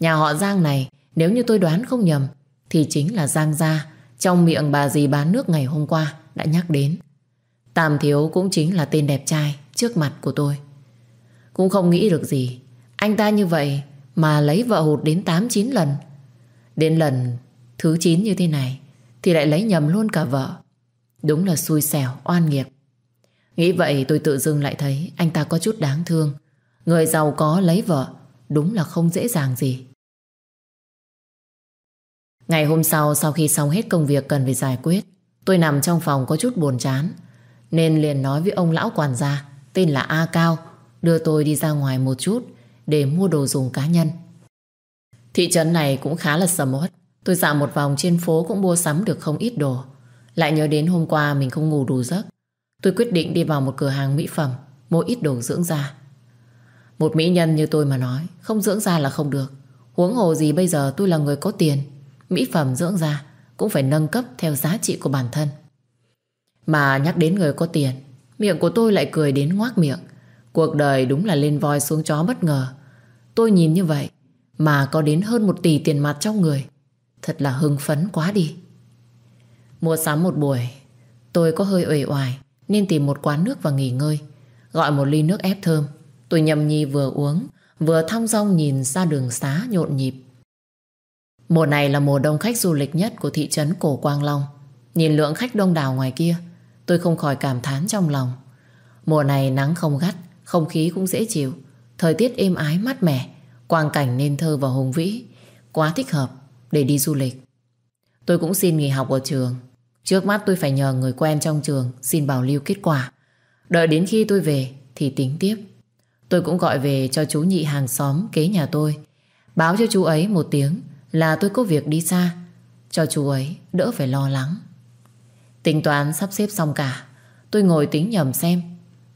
Nhà họ Giang này, nếu như tôi đoán không nhầm, thì chính là Giang Gia trong miệng bà dì bán nước ngày hôm qua đã nhắc đến. Tam Thiếu cũng chính là tên đẹp trai trước mặt của tôi. Cũng không nghĩ được gì. Anh ta như vậy mà lấy vợ hụt đến 8-9 lần. Đến lần thứ 9 như thế này thì lại lấy nhầm luôn cả vợ. Đúng là xui xẻo, oan nghiệp. Nghĩ vậy tôi tự dưng lại thấy anh ta có chút đáng thương. Người giàu có lấy vợ đúng là không dễ dàng gì. Ngày hôm sau sau khi xong hết công việc cần phải giải quyết tôi nằm trong phòng có chút buồn chán nên liền nói với ông lão quản gia tên là A Cao đưa tôi đi ra ngoài một chút để mua đồ dùng cá nhân. Thị trấn này cũng khá là sầm uất. Tôi dạo một vòng trên phố cũng mua sắm được không ít đồ. Lại nhớ đến hôm qua mình không ngủ đủ giấc. Tôi quyết định đi vào một cửa hàng mỹ phẩm mua ít đồ dưỡng da. Một mỹ nhân như tôi mà nói không dưỡng da là không được. Huống hồ gì bây giờ tôi là người có tiền. Mỹ phẩm dưỡng da cũng phải nâng cấp theo giá trị của bản thân. Mà nhắc đến người có tiền, miệng của tôi lại cười đến ngoác miệng. Cuộc đời đúng là lên voi xuống chó bất ngờ. Tôi nhìn như vậy mà có đến hơn một tỷ tiền mặt trong người. Thật là hưng phấn quá đi. Mua sắm một buổi, tôi có hơi uể oải nên tìm một quán nước và nghỉ ngơi. Gọi một ly nước ép thơm. Tôi nhầm nhi vừa uống, vừa thong dong nhìn ra đường xá nhộn nhịp. Mùa này là mùa đông khách du lịch nhất của thị trấn Cổ Quang Long. Nhìn lượng khách đông đảo ngoài kia, tôi không khỏi cảm thán trong lòng. Mùa này nắng không gắt, không khí cũng dễ chịu, thời tiết êm ái mát mẻ, quang cảnh nên thơ và hùng vĩ, quá thích hợp để đi du lịch. Tôi cũng xin nghỉ học ở trường. Trước mắt tôi phải nhờ người quen trong trường xin bảo lưu kết quả. Đợi đến khi tôi về thì tính tiếp. Tôi cũng gọi về cho chú nhị hàng xóm kế nhà tôi. Báo cho chú ấy một tiếng là tôi có việc đi xa, cho chú ấy đỡ phải lo lắng. Tính toán sắp xếp xong cả, tôi ngồi tính nhầm xem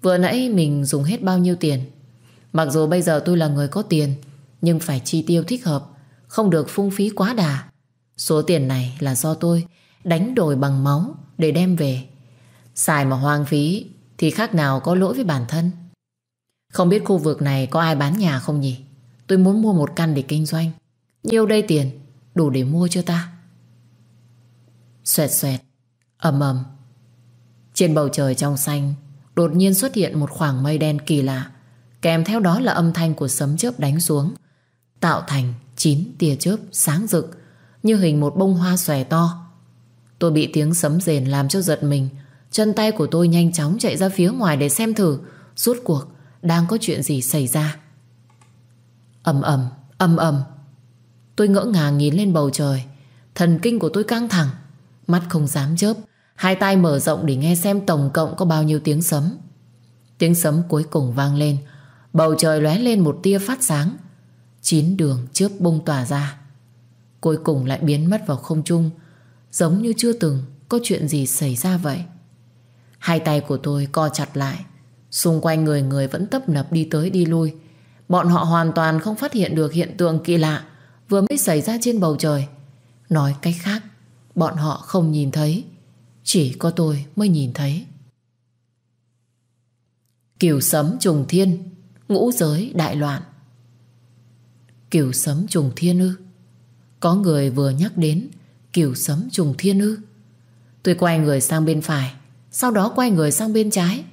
vừa nãy mình dùng hết bao nhiêu tiền. Mặc dù bây giờ tôi là người có tiền, nhưng phải chi tiêu thích hợp, không được phung phí quá đà. Số tiền này là do tôi đánh đổi bằng máu để đem về. Xài mà hoang phí thì khác nào có lỗi với bản thân. Không biết khu vực này có ai bán nhà không nhỉ? Tôi muốn mua một căn để kinh doanh. Nhiêu đây tiền Đủ để mua cho ta Xoẹt xoẹt ầm ầm Trên bầu trời trong xanh Đột nhiên xuất hiện một khoảng mây đen kỳ lạ Kèm theo đó là âm thanh của sấm chớp đánh xuống, Tạo thành chín tia chớp sáng rực, Như hình một bông hoa xòe to. Tôi bị tiếng sấm rền làm cho giật mình. Chân tay của tôi nhanh chóng chạy ra phía ngoài để xem thử. Rốt cuộc, đang có chuyện gì xảy ra? Ầm ầm ầm ầm. Tôi ngỡ ngàng nhìn lên bầu trời. Thần kinh của tôi căng thẳng. Mắt không dám chớp. Hai tay mở rộng để nghe xem tổng cộng có bao nhiêu tiếng sấm. Tiếng sấm cuối cùng vang lên. Bầu trời lóe lên một tia phát sáng. Chín đường chớp bung tỏa ra. Cuối cùng lại biến mất vào không trung. Giống như chưa từng Có chuyện gì xảy ra vậy. Hai tay của tôi co chặt lại. Xung quanh người người vẫn tấp nập đi tới đi lui. Bọn họ hoàn toàn không phát hiện được hiện tượng kỳ lạ vừa mới xảy ra trên bầu trời. Nói cách khác, bọn họ không nhìn thấy. Chỉ có tôi mới nhìn thấy. Kiều sấm trùng thiên, ngũ giới đại loạn. Kiều sấm trùng thiên ư? Có người vừa nhắc đến kiều sấm trùng thiên ư? Tôi quay người sang bên phải, sau đó quay người sang bên trái.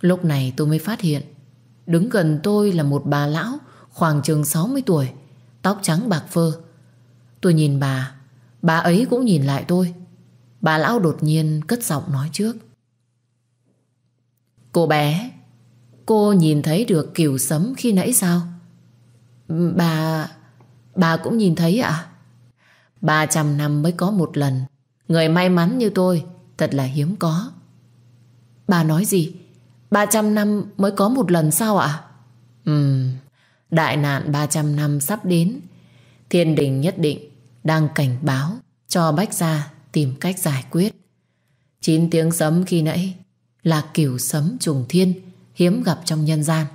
Lúc này tôi mới phát hiện, đứng gần tôi là một bà lão khoảng chừng 60 tuổi, Tóc trắng bạc phơ Tôi nhìn bà Bà ấy cũng nhìn lại tôi Bà lão đột nhiên cất giọng nói trước Cô bé Cô nhìn thấy được kiểu sấm khi nãy sao? Bà Bà cũng nhìn thấy ạ. À? 300 năm mới có một lần. Người may mắn như tôi, Thật là hiếm có. Bà nói gì? 300 năm mới có một lần sao ạ? À? Ừm, Đại nạn 300 năm sắp đến. Thiên đình nhất định Đang cảnh báo Cho Bách Gia tìm cách giải quyết. Chín tiếng sấm khi nãy Là kiểu sấm trùng thiên hiếm gặp trong nhân gian.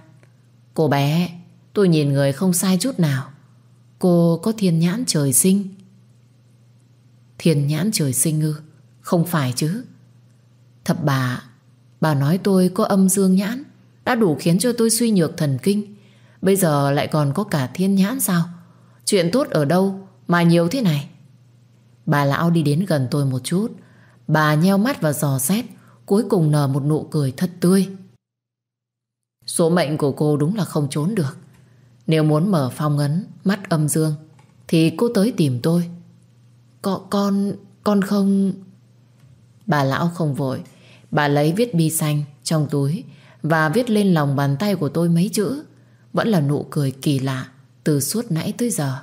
Cô bé, tôi nhìn người không sai chút nào. Cô có thiên nhãn trời sinh. Thiên nhãn trời sinh ư? Không phải chứ. Thập bà, bà nói tôi có âm dương nhãn, đã đủ khiến cho tôi suy nhược thần kinh. Bây giờ lại còn có cả thiên nhãn sao? Chuyện tốt ở đâu mà nhiều thế này? Bà lão đi đến gần tôi một chút, bà nheo mắt và dò xét, cuối cùng nở một nụ cười thật tươi. Số mệnh của cô đúng là không trốn được. Nếu muốn mở phong ấn mắt âm dương thì cô tới tìm tôi. Có, con, con không... Bà lão không vội. Bà lấy viết bi xanh trong túi và viết lên lòng bàn tay của tôi mấy chữ. Vẫn là nụ cười kỳ lạ từ suốt nãy tới giờ.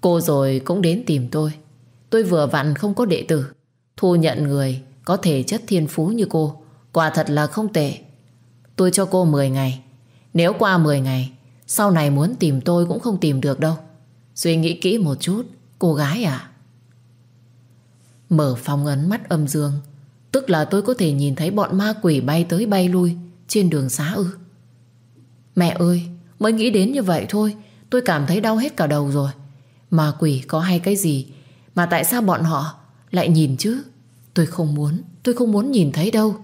Cô rồi cũng đến tìm tôi. Tôi vừa vặn không có đệ tử. Thu nhận người có thể chất thiên phú như cô. Quả thật là không tệ. Tôi cho cô 10 ngày. Nếu qua 10 ngày, sau này muốn tìm tôi cũng không tìm được đâu. Suy nghĩ kỹ một chút, cô gái à? Mở phong ấn mắt âm dương, tức là tôi có thể nhìn thấy bọn ma quỷ bay tới bay lui trên đường xá ư. Mẹ ơi, mới nghĩ đến như vậy thôi, tôi cảm thấy đau hết cả đầu rồi. Ma quỷ có hay cái gì mà tại sao bọn họ lại nhìn chứ? Tôi không muốn, tôi không muốn nhìn thấy đâu.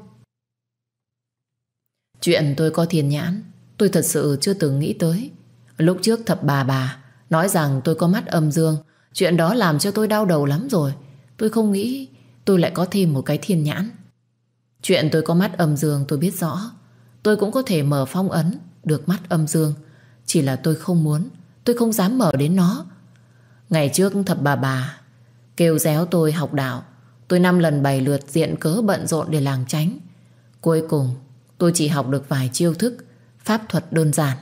Chuyện tôi có thiên nhãn, Tôi thật sự chưa từng nghĩ tới. Lúc trước thập bà bà Nói rằng tôi có mắt âm dương, Chuyện đó làm cho tôi đau đầu lắm rồi. Tôi không nghĩ tôi lại có thêm một cái thiên nhãn. Chuyện tôi có mắt âm dương tôi biết rõ. Tôi cũng có thể mở phong ấn Được mắt âm dương. Chỉ là tôi không muốn, Tôi không dám mở đến nó. Ngày trước thập bà bà Kêu réo tôi học đạo. Tôi năm lần bày lượt diện cớ bận rộn để làng tránh. Cuối cùng Tôi chỉ học được vài chiêu thức, Pháp thuật đơn giản.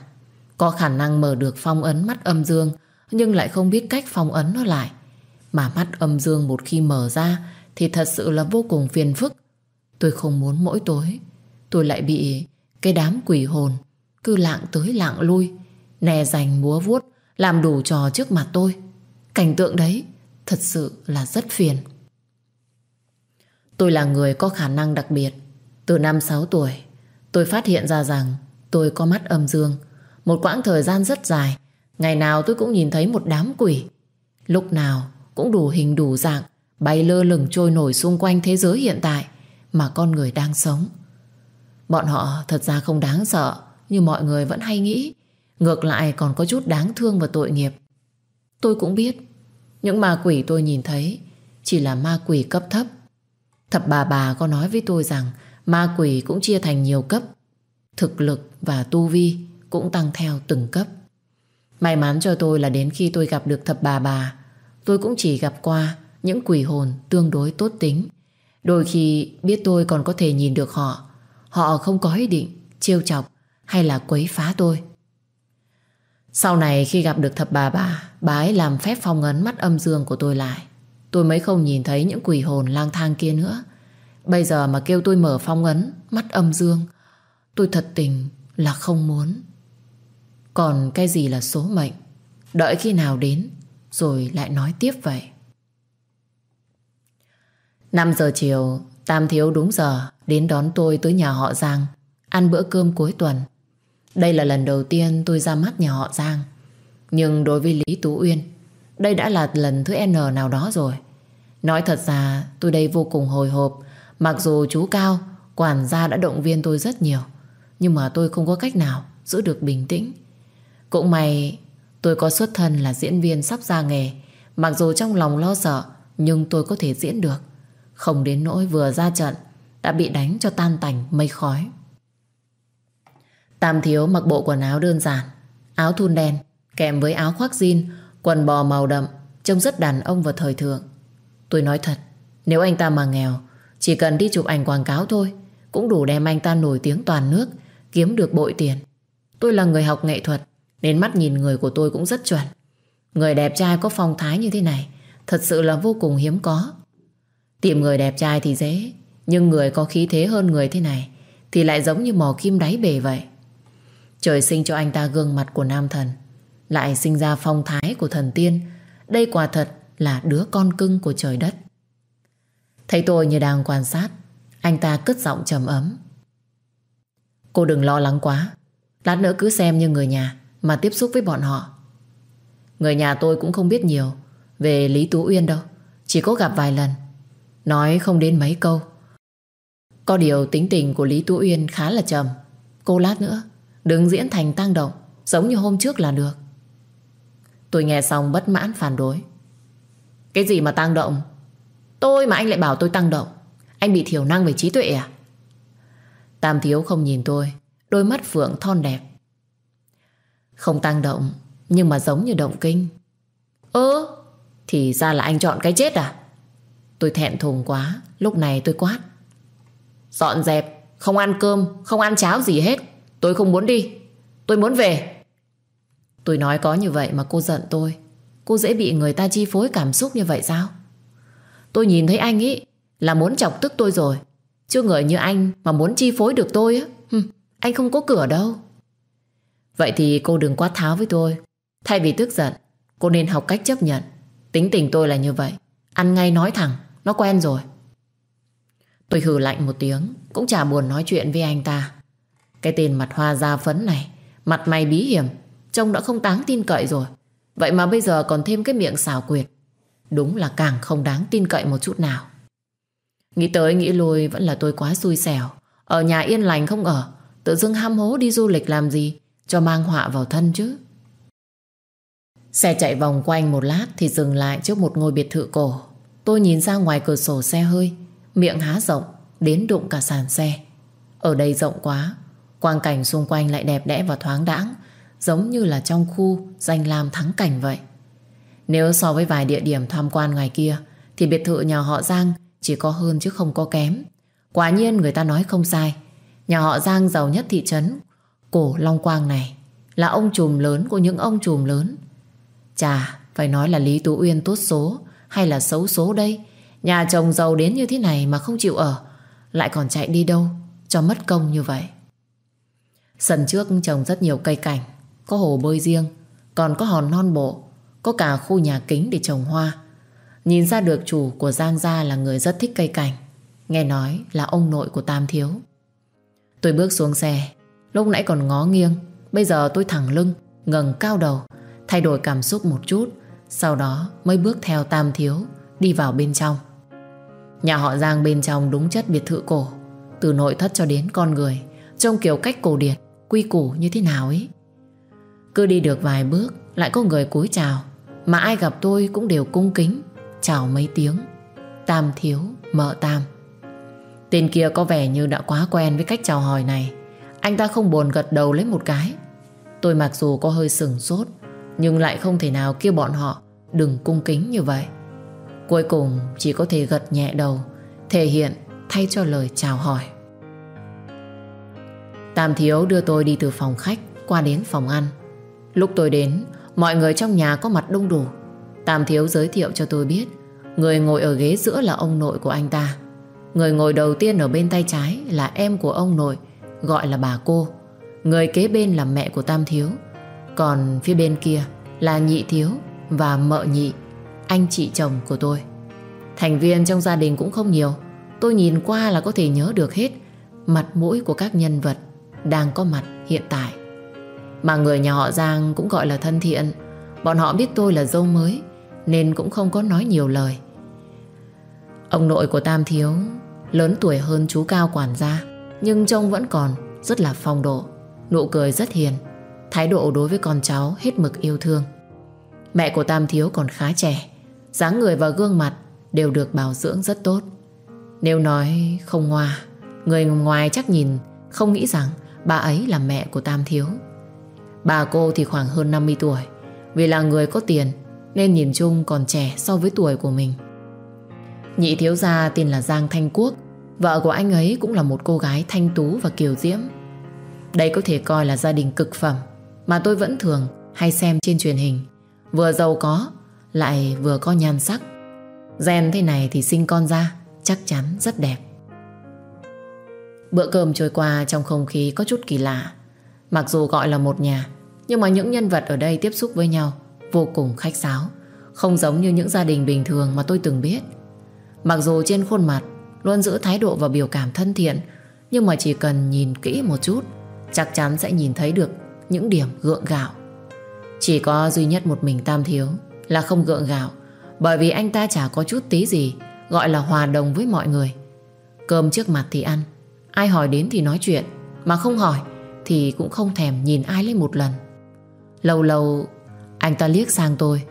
Có khả năng mở được phong ấn mắt âm dương, Nhưng lại không biết cách phong ấn nó lại. Mà mắt âm dương một khi mở ra Thì thật sự là vô cùng phiền phức. Tôi không muốn mỗi tối, Tôi lại bị cái đám quỷ hồn, Cứ lạng tới lạng lui, Nè dành múa vuốt, Làm đủ trò trước mặt tôi. Cảnh tượng đấy thật sự là rất phiền. Tôi là người có khả năng đặc biệt, Từ năm 6 tuổi Tôi phát hiện ra rằng tôi có mắt âm dương. Một quãng thời gian rất dài, ngày nào tôi cũng nhìn thấy một đám quỷ. Lúc nào cũng đủ hình đủ dạng, bay lơ lửng trôi nổi xung quanh thế giới hiện tại mà con người đang sống. Bọn họ thật ra không đáng sợ như mọi người vẫn hay nghĩ. Ngược lại còn có chút đáng thương và tội nghiệp. Tôi cũng biết, những ma quỷ tôi nhìn thấy chỉ là ma quỷ cấp thấp. Thập bà bà có nói với tôi rằng Ma quỷ cũng chia thành nhiều cấp. Thực lực và tu vi Cũng tăng theo từng cấp. May mắn cho tôi là đến khi tôi gặp được thập bà bà, Tôi cũng chỉ gặp qua Những quỷ hồn tương đối tốt tính. Đôi khi biết tôi còn có thể nhìn được họ Họ không có ý định Chiêu chọc hay là quấy phá tôi. Sau này khi gặp được thập bà bà Bà ấy làm phép phong ấn mắt âm dương của tôi lại. Tôi mới không nhìn thấy những quỷ hồn lang thang kia nữa. Bây giờ mà kêu tôi mở phong ấn, Mắt âm dương, Tôi thật tình là không muốn. Còn cái gì là số mệnh? Đợi khi nào đến, Rồi lại nói tiếp vậy. 5 giờ chiều, Tam Thiếu đúng giờ Đến đón tôi tới nhà họ Giang, Ăn bữa cơm cuối tuần. Đây là lần đầu tiên tôi ra mắt nhà họ Giang. Nhưng đối với Lý Tú Uyên, Đây đã là lần thứ N nào đó rồi. Nói thật ra, tôi đây vô cùng hồi hộp Mặc dù chú Cao, quản gia đã động viên tôi rất nhiều, nhưng mà tôi không có cách nào giữ được bình tĩnh. Cũng may tôi có xuất thân là diễn viên sắp ra nghề, mặc dù trong lòng lo sợ, nhưng tôi có thể diễn được. Không đến nỗi vừa ra trận, đã bị đánh cho tan tành mây khói. Tam thiếu mặc bộ quần áo đơn giản, áo thun đen, kèm với áo khoác jean, quần bò màu đậm, trông rất đàn ông và thời thượng. Tôi nói thật, nếu anh ta mà nghèo, chỉ cần đi chụp ảnh quảng cáo thôi, Cũng đủ đem anh ta nổi tiếng toàn nước, Kiếm được bội tiền. Tôi là người học nghệ thuật, Nên mắt nhìn người của tôi cũng rất chuẩn. Người đẹp trai có phong thái như thế này, Thật sự là vô cùng hiếm có. Tìm người đẹp trai thì dễ, Nhưng người có khí thế hơn người thế này, Thì lại giống như mò kim đáy bể vậy. Trời sinh cho anh ta gương mặt của nam thần, Lại sinh ra phong thái của thần tiên. Đây quả thật là đứa con cưng của trời đất. Thấy tôi như đang quan sát, Anh ta cất giọng trầm ấm. Cô đừng lo lắng quá, Lát nữa cứ xem như người nhà Mà tiếp xúc với bọn họ. Người nhà tôi cũng không biết nhiều Về Lý Tú Uyên đâu, Chỉ có gặp vài lần. Nói không đến mấy câu. Có điều tính tình của Lý Tú Uyên khá là trầm. Cô lát nữa Đừng diễn thành tăng động, Giống như hôm trước là được. Tôi nghe xong bất mãn phản đối. Cái gì mà tăng động? Tôi mà anh lại bảo tôi tăng động. Anh bị thiểu năng về trí tuệ à? Tam Thiếu không nhìn tôi, Đôi mắt phượng thon đẹp. Không tăng động, Nhưng mà giống như động kinh. Ơ, Thì ra là anh chọn cái chết à? Tôi thẹn thùng quá, Lúc này tôi quát. Dọn dẹp, Không ăn cơm, Không ăn cháo gì hết. Tôi không muốn đi. Tôi muốn về. Tôi nói có như vậy mà cô giận tôi. Cô dễ bị người ta chi phối cảm xúc như vậy sao? Tôi nhìn thấy anh ấy Là muốn chọc tức tôi rồi. Chứ người như anh mà muốn chi phối được tôi á. Anh không có cửa đâu. Vậy thì cô đừng quá tháo với tôi. Thay vì tức giận, Cô nên học cách chấp nhận. Tính tình tôi là như vậy. Ăn ngay nói thẳng, Nó quen rồi. Tôi hừ lạnh một tiếng, Cũng chả buồn nói chuyện với anh ta. Cái tên mặt hoa da phấn này, Mặt mày bí hiểm, Trông đã không đáng tin cậy rồi. Vậy mà bây giờ còn thêm cái miệng xảo quyệt. Đúng là càng không đáng tin cậy một chút nào. Nghĩ tới nghĩ lui Vẫn là tôi quá xui xẻo. Ở nhà yên lành không ở, Tự dưng ham hố đi du lịch làm gì, Cho mang họa vào thân chứ. Xe chạy vòng quanh một lát Thì dừng lại trước một ngôi biệt thự cổ. Tôi nhìn ra ngoài cửa sổ xe hơi, Miệng há rộng, Đến đụng cả sàn xe. Ở đây rộng quá, Quang cảnh xung quanh lại đẹp đẽ và thoáng đãng, Giống như là trong khu danh lam thắng cảnh vậy. Nếu so với vài địa điểm tham quan ngoài kia, Thì biệt thự nhà họ Giang Chỉ có hơn chứ không có kém. Quả nhiên người ta nói không sai. Nhà họ Giang giàu nhất thị trấn, Cổ Long Quang này, Là ông trùm lớn của những ông trùm lớn. Chà, Phải nói là Lý Tú Uyên tốt số Hay là xấu số đây? Nhà chồng giàu đến như thế này mà không chịu ở, Lại còn chạy đi đâu Cho mất công như vậy? Sân trước trồng rất nhiều cây cảnh, Có hồ bơi riêng, Còn có hòn non bộ. Có cả khu nhà kính để trồng hoa. Nhìn ra được chủ của Giang Gia là người rất thích cây cảnh. Nghe nói là ông nội của Tam Thiếu. Tôi bước xuống xe. Lúc nãy còn ngó nghiêng. Bây giờ tôi thẳng lưng, ngẩng cao đầu, Thay đổi cảm xúc một chút. Sau đó mới bước theo Tam Thiếu, Đi vào bên trong. Nhà họ Giang bên trong đúng chất biệt thự cổ. Từ nội thất cho đến con người, Trông kiểu cách cổ điển, Quy củ như thế nào ấy. Cứ đi được vài bước, Lại có người cúi chào. Mà ai gặp tôi cũng đều cung kính Chào mấy tiếng. Tam thiếu, mợ tam. Tên kia có vẻ như đã quá quen với cách chào hỏi này. Anh ta không buồn gật đầu lấy một cái. Tôi mặc dù có hơi sừng sốt Nhưng lại không thể nào kêu bọn họ Đừng cung kính như vậy. Cuối cùng chỉ có thể gật nhẹ đầu Thể hiện thay cho lời chào hỏi. Tam Thiếu đưa tôi đi từ phòng khách Qua đến phòng ăn. Lúc tôi đến Mọi người trong nhà có mặt đông đủ. Tam Thiếu giới thiệu cho tôi biết, Người ngồi ở ghế giữa là ông nội của anh ta. Người ngồi đầu tiên ở bên tay trái Là em của ông nội, Gọi là bà cô. Người kế bên là mẹ của Tam Thiếu. Còn phía bên kia là nhị thiếu Và mợ nhị, Anh chị chồng của tôi. Thành viên trong gia đình cũng không nhiều. Tôi nhìn qua là có thể nhớ được hết Mặt mũi của các nhân vật đang có mặt hiện tại. Mà người nhà họ Giang cũng gọi là thân thiện. Bọn họ biết tôi là dâu mới nên cũng không có nói nhiều lời. Ông nội của Tam Thiếu lớn tuổi hơn chú Cao quản gia nhưng trông vẫn còn rất là phong độ, nụ cười rất hiền, thái độ đối với con cháu hết mực yêu thương. Mẹ của Tam Thiếu còn khá trẻ, dáng người và gương mặt đều được bảo dưỡng rất tốt. Nếu nói không ngoa, người ngoài chắc nhìn không nghĩ rằng Bà ấy là mẹ của Tam Thiếu Bà cô thì khoảng hơn 50 tuổi. Vì là người có tiền Nên nhìn chung còn trẻ so với tuổi của mình. Nhị thiếu gia tên là Giang Thanh Quốc Vợ của anh ấy cũng là một cô gái thanh tú và kiều diễm. Đây có thể coi là gia đình cực phẩm Mà tôi vẫn thường hay xem trên truyền hình. Vừa giàu có Lại vừa có nhan sắc. Gen thế này thì sinh con ra Chắc chắn rất đẹp. Bữa cơm trôi qua trong không khí có chút kỳ lạ. Mặc dù gọi là một nhà, nhưng mà những nhân vật ở đây tiếp xúc với nhau vô cùng khách sáo, không giống như những gia đình bình thường mà tôi từng biết. Mặc dù trên khuôn mặt luôn giữ thái độ và biểu cảm thân thiện, nhưng mà chỉ cần nhìn kỹ một chút chắc chắn sẽ nhìn thấy được những điểm gượng gạo. Chỉ có duy nhất một mình Tam Thiếu là không gượng gạo bởi vì anh ta chả có chút tí gì gọi là hòa đồng với mọi người. Cơm trước mặt thì ăn, ai hỏi đến thì nói chuyện, mà không hỏi thì cũng không thèm nhìn ai lên một lần. Lâu lâu anh ta liếc sang tôi.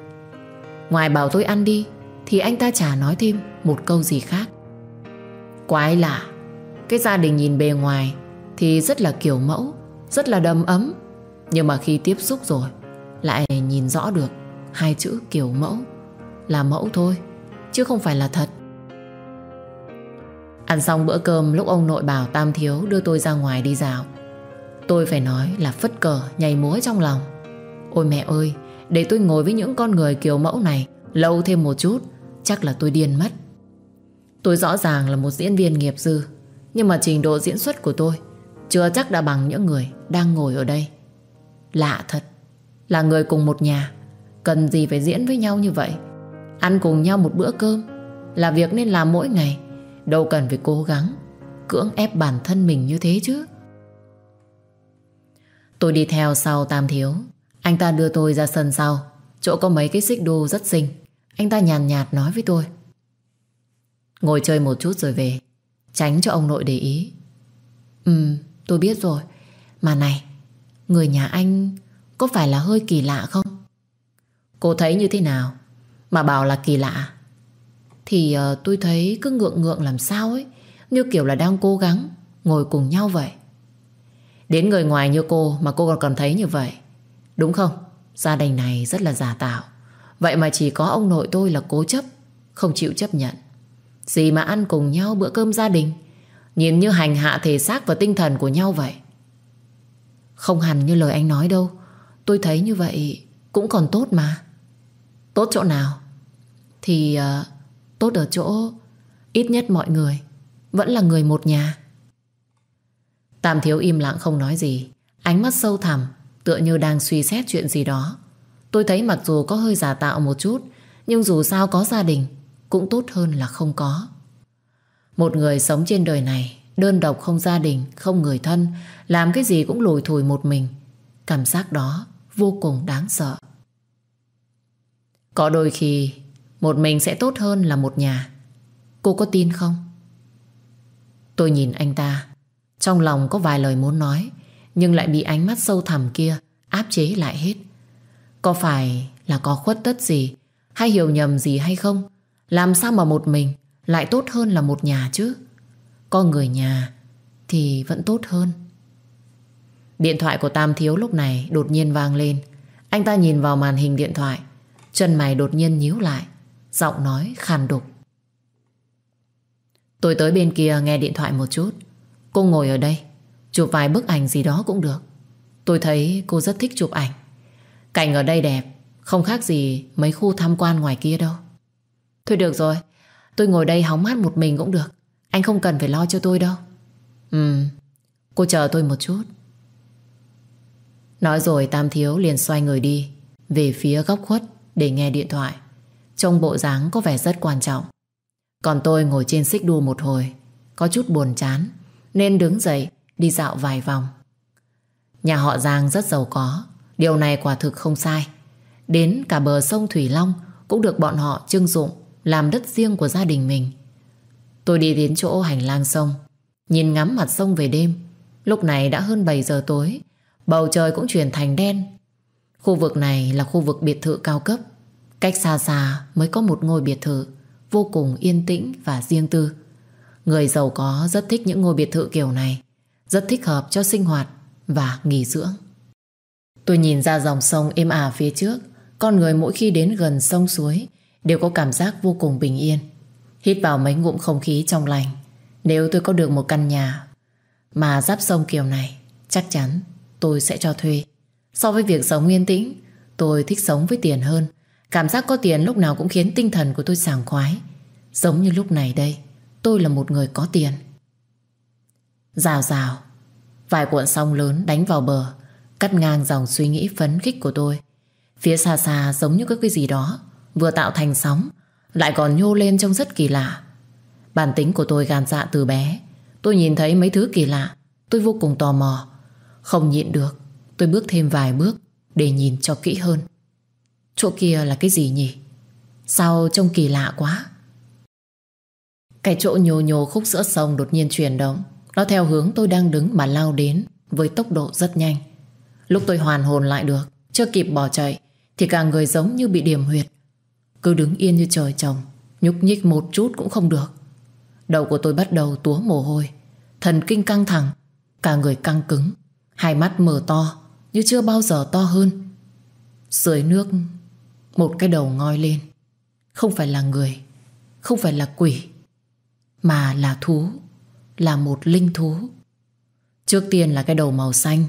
Ngoài bảo tôi ăn đi thì anh ta chả nói thêm một câu gì khác. Quái lạ, cái gia đình nhìn bề ngoài thì rất là kiểu mẫu, rất là đầm ấm. Nhưng mà khi tiếp xúc rồi lại nhìn rõ được hai chữ kiểu mẫu là mẫu thôi, chứ không phải là thật. Ăn xong bữa cơm lúc ông nội bảo Tam Thiếu đưa tôi ra ngoài đi dạo. Tôi phải nói là phất cờ nhảy múa trong lòng. Ôi mẹ ơi, để tôi ngồi với những con người kiểu mẫu này lâu thêm một chút, chắc là tôi điên mất. Tôi rõ ràng là một diễn viên nghiệp dư, nhưng mà trình độ diễn xuất của tôi chưa chắc đã bằng những người đang ngồi ở đây. Lạ thật, là người cùng một nhà, cần gì phải diễn với nhau như vậy? Ăn cùng nhau một bữa cơm là việc nên làm mỗi ngày, đâu cần phải cố gắng cưỡng ép bản thân mình như thế chứ. Tôi đi theo sau Tam Thiếu, anh ta đưa tôi ra sân sau, chỗ có mấy cái xích đu rất xinh. Anh ta nhàn nhạt, nhạt nói với tôi. Ngồi chơi một chút rồi về, tránh cho ông nội để ý. Ừ, tôi biết rồi. Mà này, người nhà anh có phải là hơi kỳ lạ không? Cô thấy như thế nào? Mà bảo là kỳ lạ. Thì uh, tôi thấy cứ ngượng ngượng làm sao ấy. Như kiểu là đang cố gắng ngồi cùng nhau vậy. Đến người ngoài như cô mà cô còn cảm thấy như vậy. Đúng không? Gia đình này rất là giả tạo. Vậy mà chỉ có ông nội tôi là cố chấp, không chịu chấp nhận. Gì mà ăn cùng nhau bữa cơm gia đình, nhìn như hành hạ thể xác và tinh thần của nhau vậy. Không hẳn như lời anh nói đâu. Tôi thấy như vậy cũng còn tốt mà. Tốt chỗ nào? Thì uh, tốt ở chỗ ít nhất mọi người vẫn là người một nhà. Tam thiếu im lặng không nói gì. Ánh mắt sâu thẳm tựa như đang suy xét chuyện gì đó. Tôi thấy mặc dù có hơi giả tạo một chút nhưng dù sao có gia đình cũng tốt hơn là không có. Một người sống trên đời này đơn độc không gia đình, không người thân làm cái gì cũng lùi thủi một mình. Cảm giác đó vô cùng đáng sợ. Có đôi khi một mình sẽ tốt hơn là một nhà. Cô có tin không? Tôi nhìn anh ta trong lòng có vài lời muốn nói nhưng lại bị ánh mắt sâu thẳm kia áp chế lại hết. Có phải là có khuất tất gì hay hiểu nhầm gì hay không? Làm sao mà một mình lại tốt hơn là một nhà chứ? Có người nhà thì vẫn tốt hơn. Điện thoại của Tam Thiếu lúc này đột nhiên vang lên. Anh ta nhìn vào màn hình điện thoại. Chân mày đột nhiên nhíu lại. Giọng nói khàn đục. Tôi tới bên kia nghe điện thoại một chút. Cô ngồi ở đây. Chụp vài bức ảnh gì đó cũng được. Tôi thấy cô rất thích chụp ảnh. Cảnh ở đây đẹp. Không khác gì mấy khu tham quan ngoài kia đâu. Thôi được rồi. Tôi ngồi đây hóng mát một mình cũng được. Anh không cần phải lo cho tôi đâu. Ừ. Cô chờ tôi một chút. Nói rồi Tam Thiếu liền xoay người đi, Về phía góc khuất để nghe điện thoại Trông bộ dáng có vẻ rất quan trọng Còn tôi ngồi trên xích đu một hồi, Có chút buồn chán, Nên đứng dậy đi dạo vài vòng. Nhà họ Giang rất giàu có, Điều này quả thực không sai. Đến cả bờ sông Thủy Long Cũng được bọn họ trưng dụng Làm đất riêng của gia đình mình. Tôi đi đến chỗ hành lang sông, Nhìn ngắm mặt sông về đêm. Lúc này đã hơn 7 giờ tối, Bầu trời cũng chuyển thành đen. Khu vực này là khu vực biệt thự cao cấp. Cách xa xa mới có một ngôi biệt thự, Vô cùng yên tĩnh và riêng tư. Người giàu có rất thích những ngôi biệt thự kiểu này. Rất thích hợp cho sinh hoạt Và nghỉ dưỡng Tôi nhìn ra dòng sông êm ả phía trước Con người mỗi khi đến gần sông suối Đều có cảm giác vô cùng bình yên Hít vào mấy ngụm không khí trong lành Nếu tôi có được một căn nhà Mà giáp sông kiểu này Chắc chắn tôi sẽ cho thuê. So với việc sống yên tĩnh, tôi thích sống với tiền hơn. Cảm giác có tiền lúc nào cũng khiến tinh thần của tôi sảng khoái. Giống như lúc này đây, tôi là một người có tiền. Rào rào, vài cuộn sóng lớn đánh vào bờ, cắt ngang dòng suy nghĩ phấn khích của tôi. Phía xa xa giống như có cái gì đó, vừa tạo thành sóng, lại còn nhô lên trông rất kỳ lạ. Bản tính của tôi gan dạ từ bé, tôi nhìn thấy mấy thứ kỳ lạ, tôi vô cùng tò mò, Không nhịn được Tôi bước thêm vài bước Để nhìn cho kỹ hơn. Chỗ kia là cái gì nhỉ? Sao trông kỳ lạ quá? Cái chỗ nhô nhô khúc giữa sông Đột nhiên chuyển động. Nó theo hướng tôi đang đứng mà lao đến Với tốc độ rất nhanh. Lúc tôi hoàn hồn lại được, Chưa kịp bỏ chạy, Thì cả người giống như bị điểm huyệt. Cứ đứng yên như trời trồng, Nhúc nhích một chút cũng không được. Đầu của tôi bắt đầu túa mồ hôi, Thần kinh căng thẳng, Cả người căng cứng, Hai mắt mở to Như chưa bao giờ to hơn. Dưới nước, Một cái đầu ngoi lên. Không phải là người, Không phải là quỷ, Mà là thú. Là một linh thú Trước tiên là cái đầu màu xanh,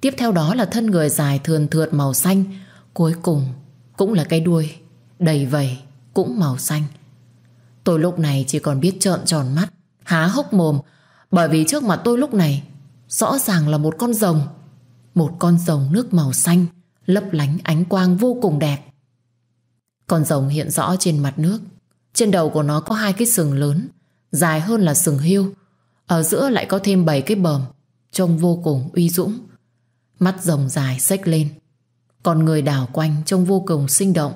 Tiếp theo đó là thân người dài thườn thượt màu xanh, Cuối cùng cũng là cái đuôi, Đầy vầy cũng màu xanh Tôi lúc này chỉ còn biết trợn tròn mắt, Há hốc mồm, Bởi vì trước mặt tôi lúc này Rõ ràng là một con rồng, Một con rồng nước màu xanh, Lấp lánh ánh quang vô cùng đẹp Con rồng hiện rõ trên mặt nước, Trên đầu của nó có hai cái sừng lớn, Dài hơn là sừng hươu. Ở giữa lại có thêm bảy cái bờm, Trông vô cùng uy dũng. Mắt rồng dài xếch lên. Còn người đảo quanh trông vô cùng sinh động.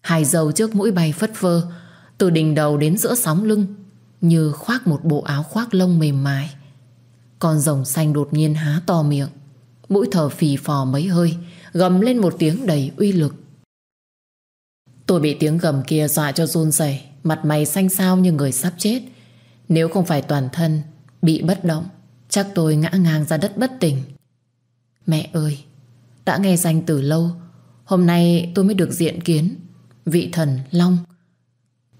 Hài dầu trước mũi bay phất phơ, Từ đỉnh đầu đến giữa sóng lưng, Như khoác một bộ áo khoác lông mềm mại. Con rồng xanh đột nhiên há to miệng, Mũi thở phì phò mấy hơi, Gầm lên một tiếng đầy uy lực. Tôi bị tiếng gầm kia dọa cho run rẩy, Mặt mày xanh xao như người sắp chết. Nếu không phải toàn thân Bị bất động, Chắc tôi ngã ngang ra đất bất tỉnh. Mẹ ơi, Đã nghe danh từ lâu, Hôm nay tôi mới được diện kiến. Vị thần Long,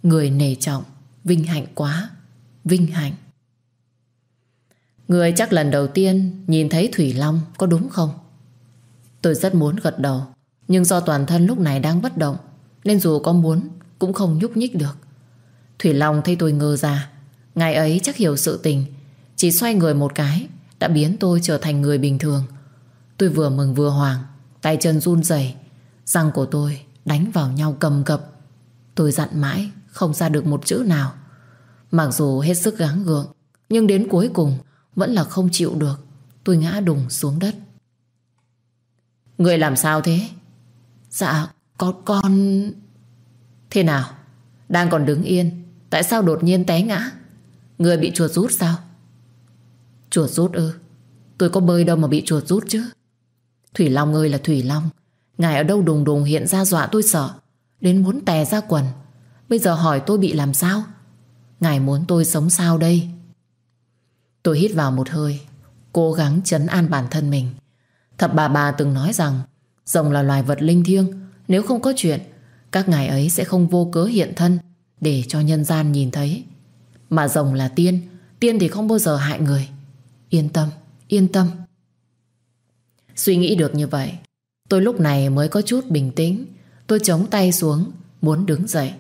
Người nể trọng, Vinh hạnh quá, Vinh hạnh. Người chắc lần đầu tiên Nhìn thấy Thủy Long có đúng không? Tôi rất muốn gật đầu, Nhưng do toàn thân lúc này đang bất động, Nên dù có muốn Cũng không nhúc nhích được. Thủy Long thấy tôi ngơ ra Ngày ấy chắc hiểu sự tình chỉ xoay người một cái, Đã biến tôi trở thành người bình thường. Tôi vừa mừng vừa hoàng Tay chân run rẩy, Răng của tôi đánh vào nhau cầm cập. Tôi dặn mãi, Không ra được một chữ nào. Mặc dù hết sức gắng gượng, Nhưng đến cuối cùng Vẫn là không chịu được. Tôi ngã đùng xuống đất. Người làm sao thế? Dạ có con Thế nào? Đang còn đứng yên, Tại sao đột nhiên té ngã? Người bị chuột rút sao? Chuột rút ư? Tôi có bơi đâu mà bị chuột rút chứ. Thủy Long ơi là Thủy Long, Ngài ở đâu đùng đùng hiện ra dọa tôi sợ, Đến muốn tè ra quần. Bây giờ hỏi tôi bị làm sao? Ngài muốn tôi sống sao đây? Tôi hít vào một hơi, Cố gắng chấn an bản thân mình. Thập bà bà từng nói rằng, Rồng là loài vật linh thiêng, Nếu không có chuyện, Các ngài ấy sẽ không vô cớ hiện thân Để cho nhân gian nhìn thấy. Mà rồng là tiên Tiên thì không bao giờ hại người. Yên tâm, yên tâm. Suy nghĩ được như vậy Tôi lúc này mới có chút bình tĩnh. Tôi chống tay xuống Muốn đứng dậy.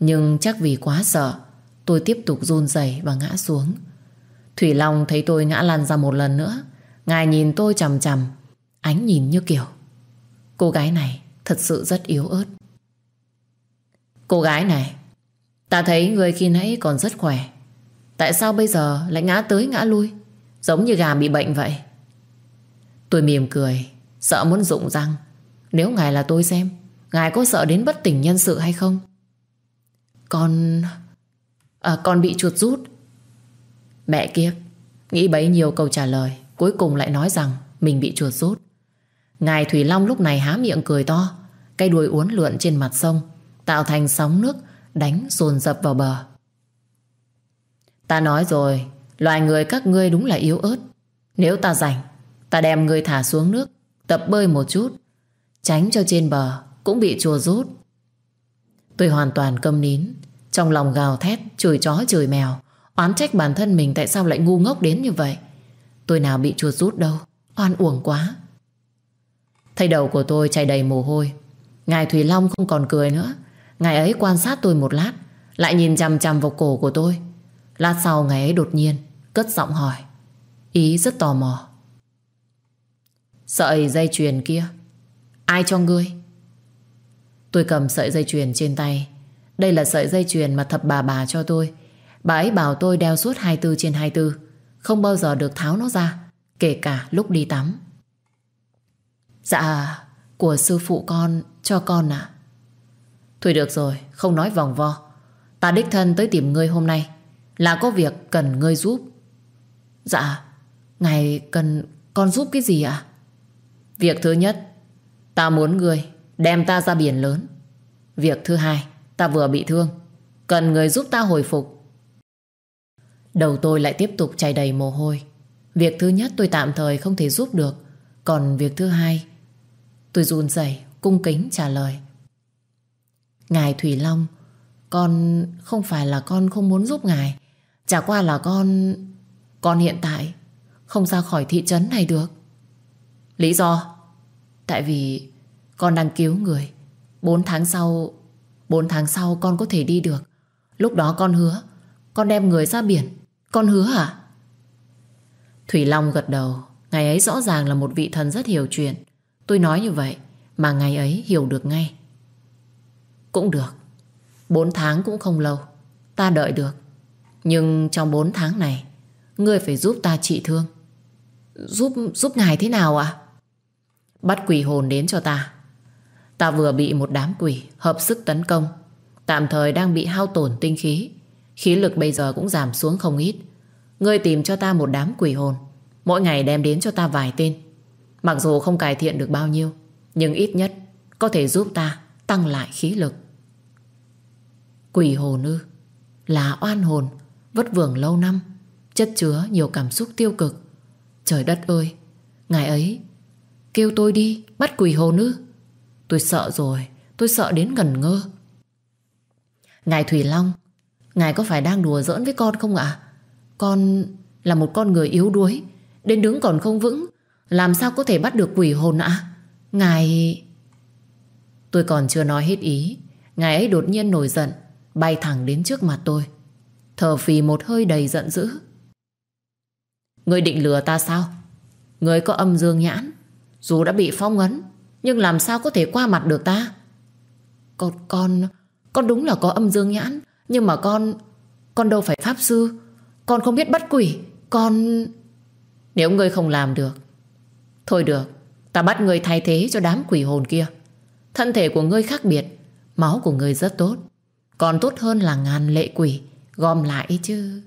Nhưng chắc vì quá sợ Tôi tiếp tục run rẩy và ngã xuống. Thủy Long thấy tôi ngã lăn ra một lần nữa Ngài nhìn tôi chầm chầm Ánh nhìn như kiểu Cô gái này thật sự rất yếu ớt. Cô gái này Ta thấy người khi nãy còn rất khỏe Tại sao bây giờ lại ngã tới ngã lui? Giống như gà bị bệnh vậy. Tôi mỉm cười, Sợ muốn rụng răng. Nếu ngài là tôi xem, Ngài có sợ đến bất tỉnh nhân sự hay không? Con À con bị chuột rút. Mẹ kiếp, Nghĩ bấy nhiều câu trả lời, Cuối cùng lại nói rằng mình bị chuột rút. Ngài Thủy Long lúc này há miệng cười to Cây đuôi uốn lượn trên mặt sông, Tạo thành sóng nước Đánh dồn dập vào bờ. Ta nói rồi Loài người các ngươi đúng là yếu ớt. Nếu ta rảnh, Ta đem ngươi thả xuống nước, Tập bơi một chút, Tránh cho trên bờ cũng bị chùa rút. Tôi hoàn toàn câm nín, Trong lòng gào thét, Chửi chó, chửi mèo, Oán trách bản thân mình tại sao lại ngu ngốc đến như vậy. Tôi nào bị chuột rút đâu, Oan uổng quá. Thấy đầu của tôi chảy đầy mồ hôi, Ngài Thủy Long không còn cười nữa. Ngài ấy quan sát tôi một lát, Lại nhìn chằm chằm vào cổ của tôi. Lát sau ngài ấy đột nhiên Cất giọng hỏi. Ý rất tò mò. Sợi dây chuyền kia, Ai cho ngươi? Tôi cầm sợi dây chuyền trên tay. Đây là sợi dây chuyền mà thập bà bà cho tôi. Bà ấy bảo tôi đeo suốt 24 trên 24 Không bao giờ được tháo nó ra, Kể cả lúc đi tắm. Dạ Của sư phụ con, cho con à Thôi được rồi, Không nói vòng vo. Ta đích thân tới tìm ngươi hôm nay. Là có việc cần ngươi giúp. Dạ Ngài cần con giúp cái gì ạ? Việc thứ nhất, Ta muốn người đem ta ra biển lớn. Việc thứ hai, Ta vừa bị thương, Cần người giúp ta hồi phục. Đầu tôi lại tiếp tục chảy đầy mồ hôi. Việc thứ nhất tôi tạm thời không thể giúp được. Còn việc thứ hai, Tôi run rẩy, cung kính trả lời. Ngài Thủy Long, Con không phải là con không muốn giúp ngài. Chả qua là con con hiện tại Không ra khỏi thị trấn này được. Lý do? Tại vì con đang cứu người. 4 tháng sau 4 tháng sau con có thể đi được. Lúc đó con hứa, Con đem người ra biển. Con hứa à? Thủy Long gật đầu. Ngày ấy rõ ràng là một vị thần rất hiểu chuyện. Tôi nói như vậy Mà ngày ấy hiểu được ngay. Cũng được. Bốn tháng cũng không lâu. Ta đợi được. Nhưng trong bốn tháng này Ngươi phải giúp ta trị thương. Giúp giúp ngài thế nào ạ? Bắt quỷ hồn đến cho ta. Ta vừa bị một đám quỷ Hợp sức tấn công. Tạm thời đang bị hao tổn tinh khí. Khí lực bây giờ cũng giảm xuống không ít. Ngươi tìm cho ta một đám quỷ hồn. Mỗi ngày đem đến cho ta vài tên. Mặc dù không cải thiện được bao nhiêu, Nhưng ít nhất Có thể giúp ta tăng lại khí lực. Quỷ hồn ư? Là oan hồn, Vất vưởng lâu năm. Chất chứa nhiều cảm xúc tiêu cực. Trời đất ơi, Ngài ấy, Kêu tôi đi, bắt quỷ hồn ư Tôi sợ rồi, Tôi sợ đến ngẩn ngơ. Ngài Thủy Long, Ngài có phải đang đùa giỡn với con không ạ? Con là một con người yếu đuối, Đến đứng còn không vững, Làm sao có thể bắt được quỷ hồn ạ Ngài Tôi còn chưa nói hết ý, Ngài ấy đột nhiên nổi giận, Bay thẳng đến trước mặt tôi. Thở phì một hơi đầy giận dữ. Người định lừa ta sao? Người có âm dương nhãn, Dù đã bị phong ấn Nhưng làm sao có thể qua mặt được ta? Con con Con đúng là có âm dương nhãn, Nhưng mà con Con đâu phải pháp sư? Con không biết bắt quỷ, Con Nếu ngươi không làm được, Thôi được, Ta bắt ngươi thay thế cho đám quỷ hồn kia. Thân thể của ngươi khác biệt, Máu của ngươi rất tốt. Còn tốt hơn là ngàn lệ quỷ, Gom lại chứ.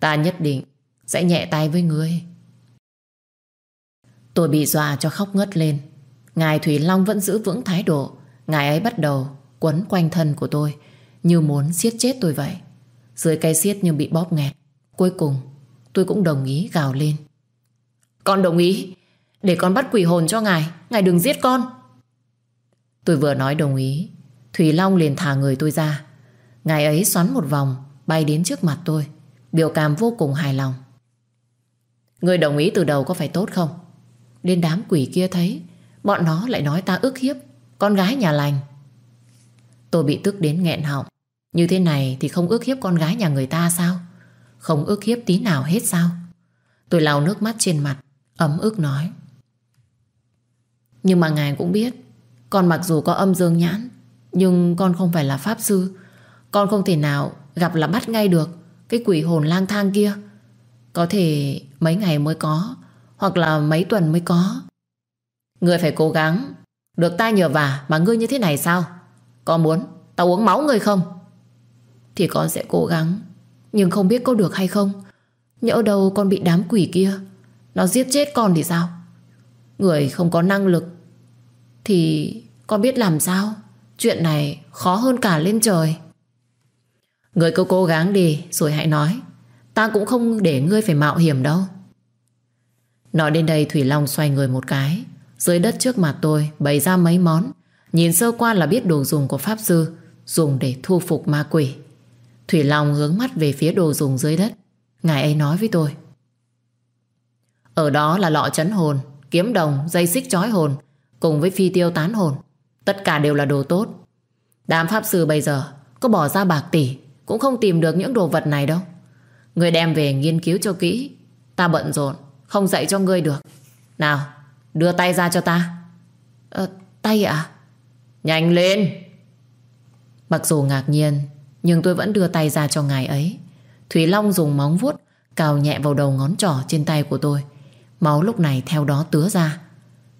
Ta nhất định sẽ nhẹ tay với ngươi. Tôi bị dọa cho khóc ngất lên. Ngài Thủy Long vẫn giữ vững thái độ. Ngài ấy bắt đầu quấn quanh thân của tôi, Như muốn siết chết tôi vậy. Dưới cây siết như bị bóp nghẹt. Cuối cùng, tôi cũng đồng ý gào lên. Con đồng ý. Để con bắt quỷ hồn cho ngài Ngài đừng giết con. Tôi vừa nói đồng ý, Thủy Long liền thả người tôi ra. Ngài ấy xoắn một vòng, Bay đến trước mặt tôi. Biểu cảm vô cùng hài lòng. Người đồng ý từ đầu có phải tốt không? Đến đám quỷ kia thấy, Bọn nó lại nói ta ức hiếp, Con gái nhà lành. Tôi bị tức đến nghẹn họng. Như thế này thì không ức hiếp con gái nhà người ta sao? Không ức hiếp tí nào hết sao? Tôi lau nước mắt trên mặt, Ấm ức nói. Nhưng mà ngài cũng biết, Con mặc dù có âm dương nhãn, Nhưng con không phải là pháp sư. Con không thể nào gặp là bắt ngay được Cái quỷ hồn lang thang kia. Có thể mấy ngày mới có, Hoặc là mấy tuần mới có. Ngươi phải cố gắng. Được ta nhờ vả mà ngươi như thế này sao? Có muốn tao uống máu ngươi không? Thì con sẽ cố gắng, Nhưng không biết có được hay không. Nhỡ đâu con bị đám quỷ kia, Nó giết chết con thì sao? Người không có năng lực, Thì con biết làm sao? Chuyện này khó hơn cả lên trời. Người cứ cố gắng đi, Rồi hãy nói. Ta cũng không để ngươi phải mạo hiểm đâu. Nói đến đây Thủy Long xoay người một cái. Dưới đất trước mặt tôi bày ra mấy món. Nhìn sơ qua là biết đồ dùng của Pháp Sư Dùng để thu phục ma quỷ. Thủy Long hướng mắt về phía đồ dùng dưới đất. Ngài ấy nói với tôi. Ở đó là lọ chấn hồn Kiếm đồng, dây xích chói hồn Cùng với phi tiêu tán hồn. Tất cả đều là đồ tốt. Đám Pháp Sư bây giờ có bỏ ra bạc tỷ Cũng không tìm được những đồ vật này đâu. Người đem về nghiên cứu cho kỹ. Ta bận rộn Không dạy cho ngươi được. Nào đưa tay ra cho ta. À, tay ạ. Nhanh lên. Mặc dù ngạc nhiên Nhưng tôi vẫn đưa tay ra cho ngài ấy. Thủy Long dùng móng vuốt Cào nhẹ vào đầu ngón trỏ trên tay của tôi. Máu lúc này theo đó tứa ra.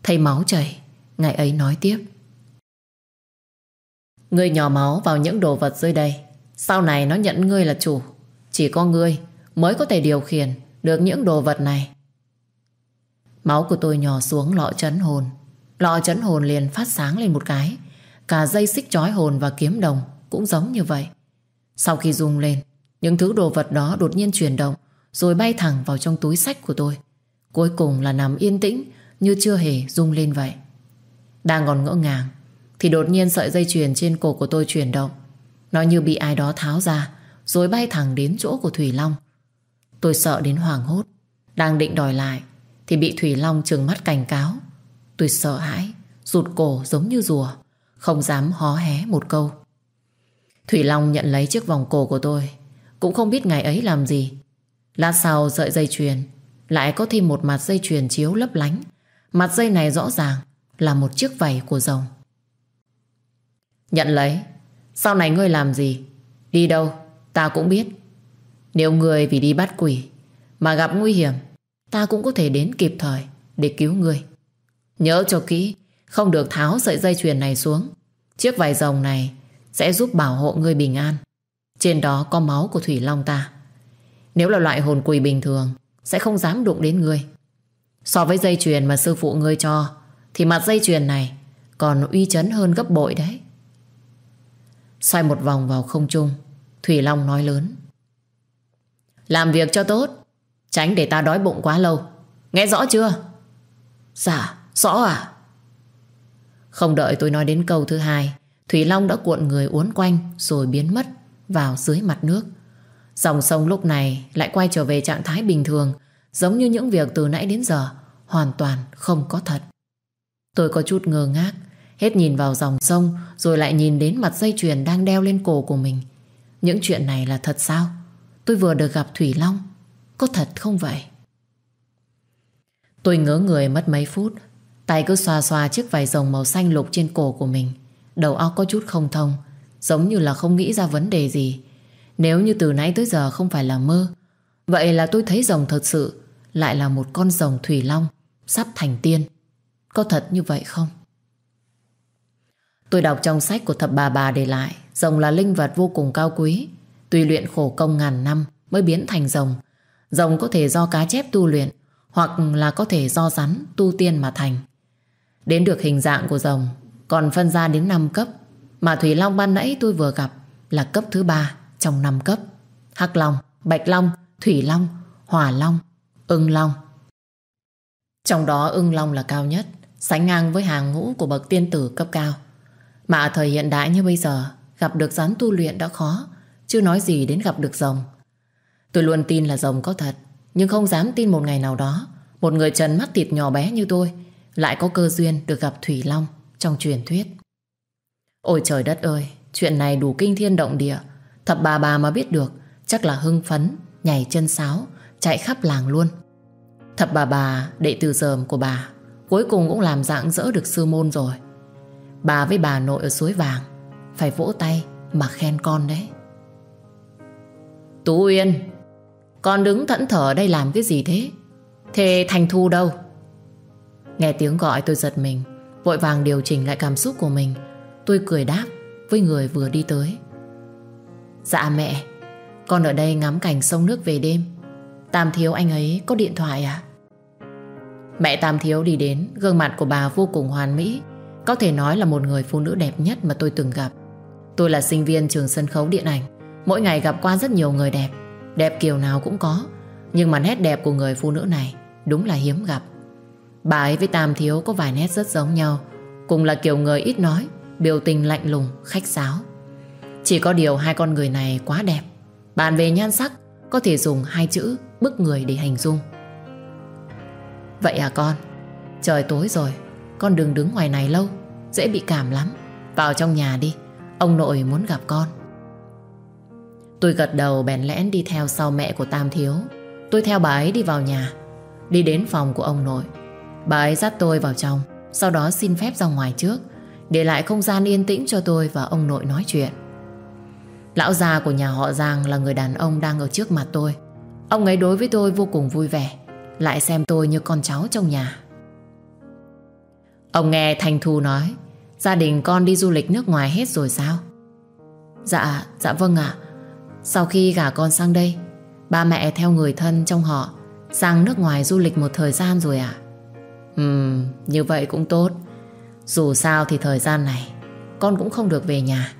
Thấy máu chảy ngài ấy nói tiếp. Ngươi nhỏ máu vào những đồ vật dưới đây. Sau này nó nhận ngươi là chủ. Chỉ có ngươi mới có thể điều khiển Được những đồ vật này. Máu của tôi nhỏ xuống, lọ chấn hồn. Lọ chấn hồn liền phát sáng lên một cái. Cả dây xích chói hồn và kiếm đồng Cũng giống như vậy. Sau khi rung lên, Những thứ đồ vật đó đột nhiên chuyển động Rồi bay thẳng vào trong túi sách của tôi. Cuối cùng là nằm yên tĩnh Như chưa hề rung lên vậy. Đang còn ngỡ ngàng Thì đột nhiên sợi dây chuyền trên cổ của tôi chuyển động. Nó như bị ai đó tháo ra rồi bay thẳng đến chỗ của Thủy Long. Tôi sợ đến hoảng hốt. Đang định đòi lại, Thì bị Thủy Long trừng mắt cảnh cáo. Tôi sợ hãi, Rụt cổ giống như rùa, Không dám hó hé một câu. Thủy Long nhận lấy chiếc vòng cổ của tôi. Cũng không biết ngày ấy làm gì. Lát sau sợi dây chuyền, Lại có thêm một mặt dây chuyền chiếu lấp lánh. Mặt dây này rõ ràng Là một chiếc vảy của rồng. Nhận lấy. Sau này ngươi làm gì? Đi đâu? Ta cũng biết. Nếu ngươi vì đi bắt quỷ Mà gặp nguy hiểm, Ta cũng có thể đến kịp thời Để cứu ngươi. Nhớ cho kỹ, Không được tháo sợi dây chuyền này xuống. Chiếc vải rồng này Sẽ giúp bảo hộ ngươi bình an. Trên đó có máu của Thủy Long ta. Nếu là loại hồn quỷ bình thường, Sẽ không dám đụng đến ngươi. So với dây chuyền mà sư phụ ngươi cho, Thì mặt dây chuyền này Còn uy chấn hơn gấp bội đấy. Xoay một vòng vào không trung. Thủy Long nói lớn. Làm việc cho tốt, Tránh để ta đói bụng quá lâu. Nghe rõ chưa? Dạ Rõ à? Không đợi tôi nói đến câu thứ hai, Thủy Long đã cuộn người uốn quanh Rồi biến mất vào dưới mặt nước. Dòng sông lúc này Lại quay trở về trạng thái bình thường, Giống như những việc từ nãy đến giờ, Hoàn toàn không có thật. Tôi có chút ngơ ngác, Hết nhìn vào dòng sông, Rồi lại nhìn đến mặt dây chuyền đang đeo lên cổ của mình. Những chuyện này là thật sao? Tôi vừa được gặp Thủy Long. Có thật không vậy? Tôi ngớ người mất mấy phút. Tay cứ xoa xoa chiếc vải rồng màu xanh lục trên cổ của mình. Đầu óc có chút không thông, Giống như là không nghĩ ra vấn đề gì. Nếu như từ nãy tới giờ không phải là mơ, Vậy là tôi thấy rồng thật sự Lại là một con rồng thủy long, Sắp thành tiên. Có thật như vậy không? Tôi đọc trong sách của thập bà bà để lại. Rồng là linh vật vô cùng cao quý. Tuy luyện khổ công ngàn năm Mới biến thành rồng Rồng có thể do cá chép tu luyện Hoặc là có thể do rắn tu tiên mà thành. Đến được hình dạng của rồng Còn phân ra đến 5 cấp Mà Thủy Long ban nãy tôi vừa gặp Là cấp thứ 3 trong 5 cấp. Hắc Long, Bạch Long, Thủy Long Hỏa Long, Ưng Long. Trong đó ưng Long là cao nhất Sánh ngang với hàng ngũ của bậc tiên tử cấp cao. Mà ở thời hiện đại như bây giờ Gặp được rắn tu luyện đã khó Chứ nói gì đến gặp được rồng Tôi luôn tin là rồng có thật Nhưng không dám tin một ngày nào đó Một người trần mắt thịt nhỏ bé như tôi lại có cơ duyên được gặp Thủy Long trong truyền thuyết. Ôi trời đất ơi, chuyện này đủ kinh thiên động địa. Thập bà bà mà biết được, chắc là hưng phấn, nhảy chân sáo, chạy khắp làng luôn. Thập bà bà, đệ tử dờm của bà, cuối cùng cũng làm dạng dỡ được sư môn rồi. Bà với bà nội ở suối vàng, phải vỗ tay mà khen con đấy. Tú Uyên, con đứng thẫn thở đây làm cái gì thế? Thế Thành Thu đâu? Nghe tiếng gọi tôi giật mình Vội vàng điều chỉnh lại cảm xúc của mình Tôi cười đáp với người vừa đi tới Dạ mẹ Con ở đây ngắm cảnh sông nước về đêm Tam Thiếu anh ấy có điện thoại à Mẹ Tam Thiếu đi đến Gương mặt của bà vô cùng hoàn mỹ Có thể nói là một người phụ nữ đẹp nhất Mà tôi từng gặp Tôi là sinh viên trường sân khấu điện ảnh. Mỗi ngày gặp qua rất nhiều người đẹp. Đẹp kiểu nào cũng có. Nhưng mà nét đẹp của người phụ nữ này Đúng là hiếm gặp. Bà ấy với Tam Thiếu có vài nét rất giống nhau. Cùng là kiểu người ít nói Biểu tình lạnh lùng, khách sáo. Chỉ có điều hai con người này quá đẹp. Bàn về nhan sắc Có thể dùng hai chữ bức người để hình dung. Vậy à con? Trời tối rồi Con đừng đứng ngoài này lâu Dễ bị cảm lắm. Vào trong nhà đi. Ông nội muốn gặp con. Tôi gật đầu bèn lẽn đi theo sau mẹ của Tam Thiếu. Tôi theo bà ấy đi vào nhà, Đi đến phòng của ông nội. Bà ấy dắt tôi vào trong, Sau đó xin phép ra ngoài trước, Để lại không gian yên tĩnh cho tôi và ông nội nói chuyện. Lão già của nhà họ Giang là người đàn ông đang ở trước mặt tôi. Ông ấy đối với tôi vô cùng vui vẻ, Lại xem tôi như con cháu trong nhà. Ông nghe Thanh Thu nói Gia đình con đi du lịch nước ngoài hết rồi sao? Dạ, dạ vâng ạ. Sau khi gả con sang đây Ba mẹ theo người thân trong họ Sang nước ngoài du lịch một thời gian rồi ạ. Ừm, như vậy cũng tốt. Dù sao thì thời gian này Con cũng không được về nhà.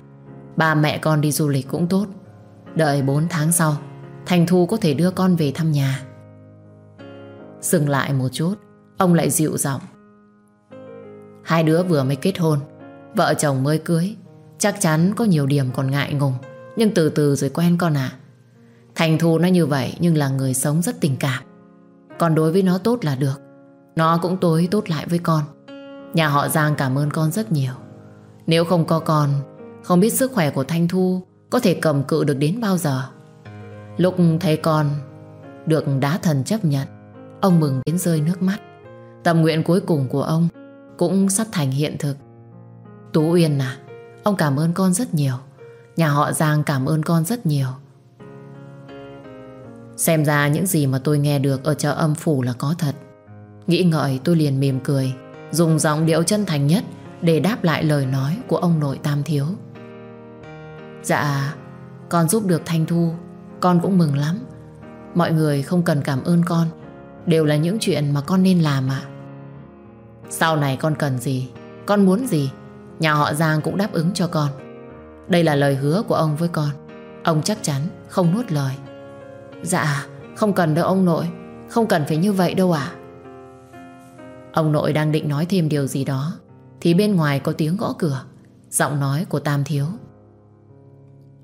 Ba mẹ con đi du lịch cũng tốt. Đợi 4 tháng sau Thành Thu có thể đưa con về thăm nhà. Dừng lại một chút Ông lại dịu giọng. Hai đứa vừa mới kết hôn Vợ chồng mới cưới. Chắc chắn có nhiều điểm còn ngại ngùng. Nhưng từ từ rồi quen con ạ. Thành Thu nó như vậy Nhưng là người sống rất tình cảm. Còn đối với nó tốt là được. Nó cũng tối tốt lại với con. Nhà họ Giang cảm ơn con rất nhiều. Nếu không có con, Không biết sức khỏe của Thanh Thu Có thể cầm cự được đến bao giờ. Lúc thấy con, Được đá thần chấp nhận, Ông mừng đến rơi nước mắt. Tâm nguyện cuối cùng của ông Cũng sắp thành hiện thực. Tú Uyên à Ông cảm ơn con rất nhiều. Nhà họ Giang cảm ơn con rất nhiều. Xem ra những gì mà tôi nghe được Ở chợ âm phủ là có thật. Nghĩ ngợi, tôi liền mỉm cười, Dùng giọng điệu chân thành nhất Để đáp lại lời nói của ông nội Tam Thiếu. Dạ Con giúp được Thanh Thu, Con cũng mừng lắm. Mọi người không cần cảm ơn con, Đều là những chuyện mà con nên làm ạ. Sau này con cần gì, Con muốn gì Nhà họ Giang cũng đáp ứng cho con. Đây là lời hứa của ông với con. Ông chắc chắn không nuốt lời. Dạ không cần đâu ông nội. Không cần phải như vậy đâu ạ. Ông nội đang định nói thêm điều gì đó, Thì bên ngoài có tiếng gõ cửa, Giọng nói của Tam Thiếu.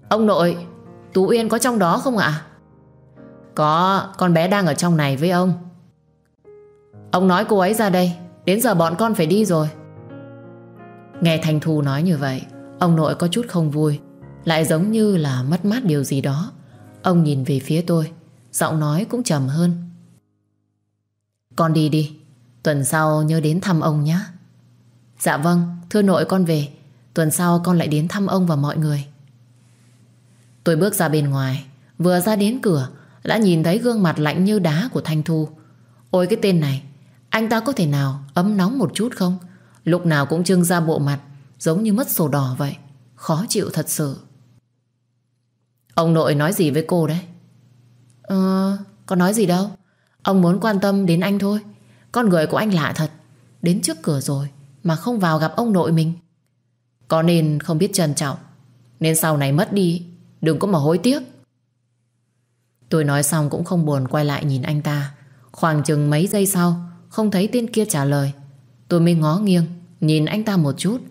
Ông nội, Tú Uyên có trong đó không ạ? Có, Con bé đang ở trong này với ông. Ông nói cô ấy ra đây, Đến giờ bọn con phải đi rồi. Nghe Thanh Thu nói như vậy, Ông nội có chút không vui, Lại giống như là mất mát điều gì đó. Ông nhìn về phía tôi, Giọng nói cũng trầm hơn. Con đi đi, Tuần sau nhớ đến thăm ông nhé. Dạ vâng Thưa nội con về, Tuần sau con lại đến thăm ông và mọi người. Tôi bước ra bên ngoài, Vừa ra đến cửa, Đã nhìn thấy gương mặt lạnh như đá của Thanh Thu. Ôi cái tên này, Anh ta có thể nào ấm nóng một chút không? Lúc nào cũng trưng ra bộ mặt, Giống như mất sổ đỏ vậy. Khó chịu thật sự. Ông nội nói gì với cô đấy? Ờ Có nói gì đâu. Ông muốn quan tâm đến anh thôi. Con người của anh lạ thật. Đến trước cửa rồi Mà không vào gặp ông nội mình. Có nên không biết trân trọng, Nên sau này mất đi, Đừng có mà hối tiếc. Tôi nói xong cũng không buồn quay lại nhìn anh ta. Khoảng chừng mấy giây sau, Không thấy tên kia trả lời. Tôi mới ngó nghiêng, Nhìn anh ta một chút.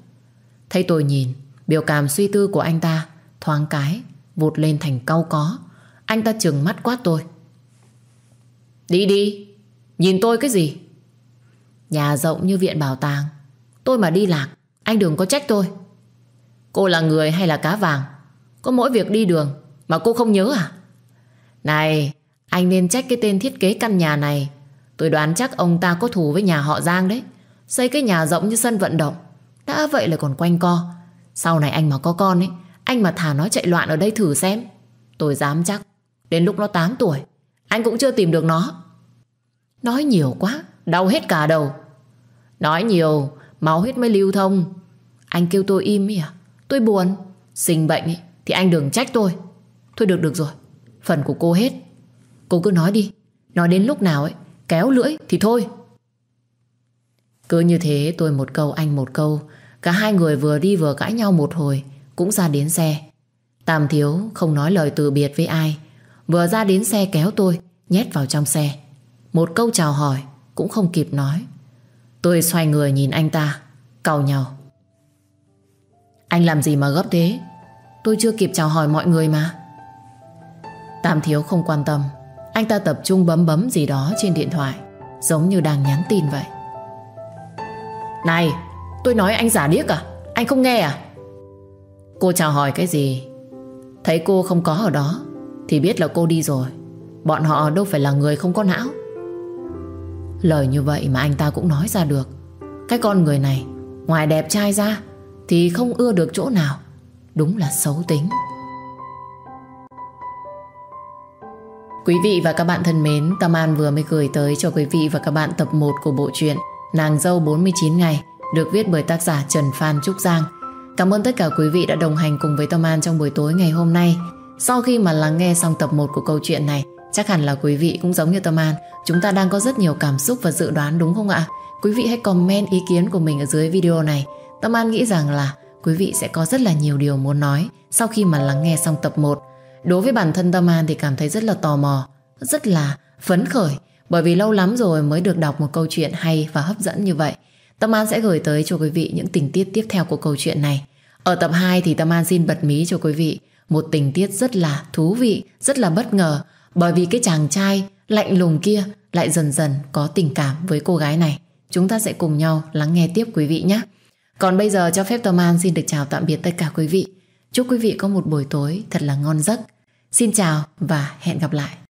Thấy tôi nhìn, Biểu cảm suy tư của anh ta Thoáng cái, Vụt lên thành cau có. Anh ta trừng mắt quát tôi. Đi đi, Nhìn tôi cái gì? Nhà rộng như viện bảo tàng, Tôi mà đi lạc, Anh đừng có trách tôi. Cô là người hay là cá vàng? Có mỗi việc đi đường Mà cô không nhớ à? Này, Anh nên trách cái tên thiết kế căn nhà này. Tôi đoán chắc ông ta có thù với nhà họ Giang đấy. Xây cái nhà rộng như sân vận động. Đã vậy là còn quanh co. Sau này anh mà có con ấy, Anh mà thả nó chạy loạn ở đây thử xem. Tôi dám chắc, Đến lúc nó 8 tuổi, Anh cũng chưa tìm được nó. Nói nhiều quá, Đau hết cả đầu. Nói nhiều, Máu huyết mới lưu thông. Anh kêu tôi im ấy à? Tôi buồn. Sinh bệnh ấy, Thì anh đừng trách tôi. Thôi được được rồi. Phần của cô hết. Cô cứ nói đi. Nói đến lúc nào ấy, Kéo lưỡi thì thôi cứ như thế tôi một câu, anh một câu. Cả hai người vừa đi vừa cãi nhau một hồi, Cũng ra đến xe. Tam thiếu không nói lời từ biệt với ai, Vừa ra đến xe kéo tôi, Nhét vào trong xe. Một câu chào hỏi cũng không kịp nói. Tôi xoay người nhìn anh ta Cầu nhau. Anh làm gì mà gấp thế? Tôi chưa kịp chào hỏi mọi người mà. Tam thiếu không quan tâm. Anh ta tập trung bấm bấm gì đó trên điện thoại, Giống như đang nhắn tin vậy này, tôi nói anh giả điếc à? Anh không nghe à? Cô chào hỏi cái gì? Thấy cô không có ở đó, Thì biết là cô đi rồi. Bọn họ đâu phải là người không có não. Lời như vậy mà anh ta cũng nói ra được. Cái con người này, Ngoài đẹp trai ra, Thì không ưa được chỗ nào. Đúng là xấu tính. Quý vị và các bạn thân mến, Tâm An vừa mới gửi tới cho quý vị và các bạn tập 1 của bộ truyện Nàng dâu 49 ngày được viết bởi tác giả Trần Phan Trúc Giang. Cảm ơn tất cả quý vị đã đồng hành cùng với Tâm An trong buổi tối ngày hôm nay. Sau khi mà lắng nghe xong tập 1 của câu chuyện này, chắc hẳn là quý vị cũng giống như Tâm An, chúng ta đang có rất nhiều cảm xúc và dự đoán đúng không ạ? Quý vị hãy comment ý kiến của mình ở dưới video này. Tâm An nghĩ rằng là quý vị sẽ có rất là nhiều điều muốn nói sau khi mà lắng nghe xong tập 1. Đối với bản thân Tâm An thì cảm thấy rất là tò mò, rất là phấn khởi bởi vì lâu lắm rồi mới được đọc một câu chuyện hay và hấp dẫn như vậy. Tâm An sẽ gửi tới cho quý vị những tình tiết tiếp theo của câu chuyện này. Ở tập 2 thì Tâm An xin bật mí cho quý vị một tình tiết rất là thú vị, rất là bất ngờ bởi vì cái chàng trai lạnh lùng kia lại dần dần có tình cảm với cô gái này. Chúng ta sẽ cùng nhau lắng nghe tiếp quý vị nhé. Còn bây giờ cho phép Tâm An xin được chào tạm biệt tất cả quý vị. Chúc quý vị có một buổi tối thật là ngon giấc. Xin chào và hẹn gặp lại.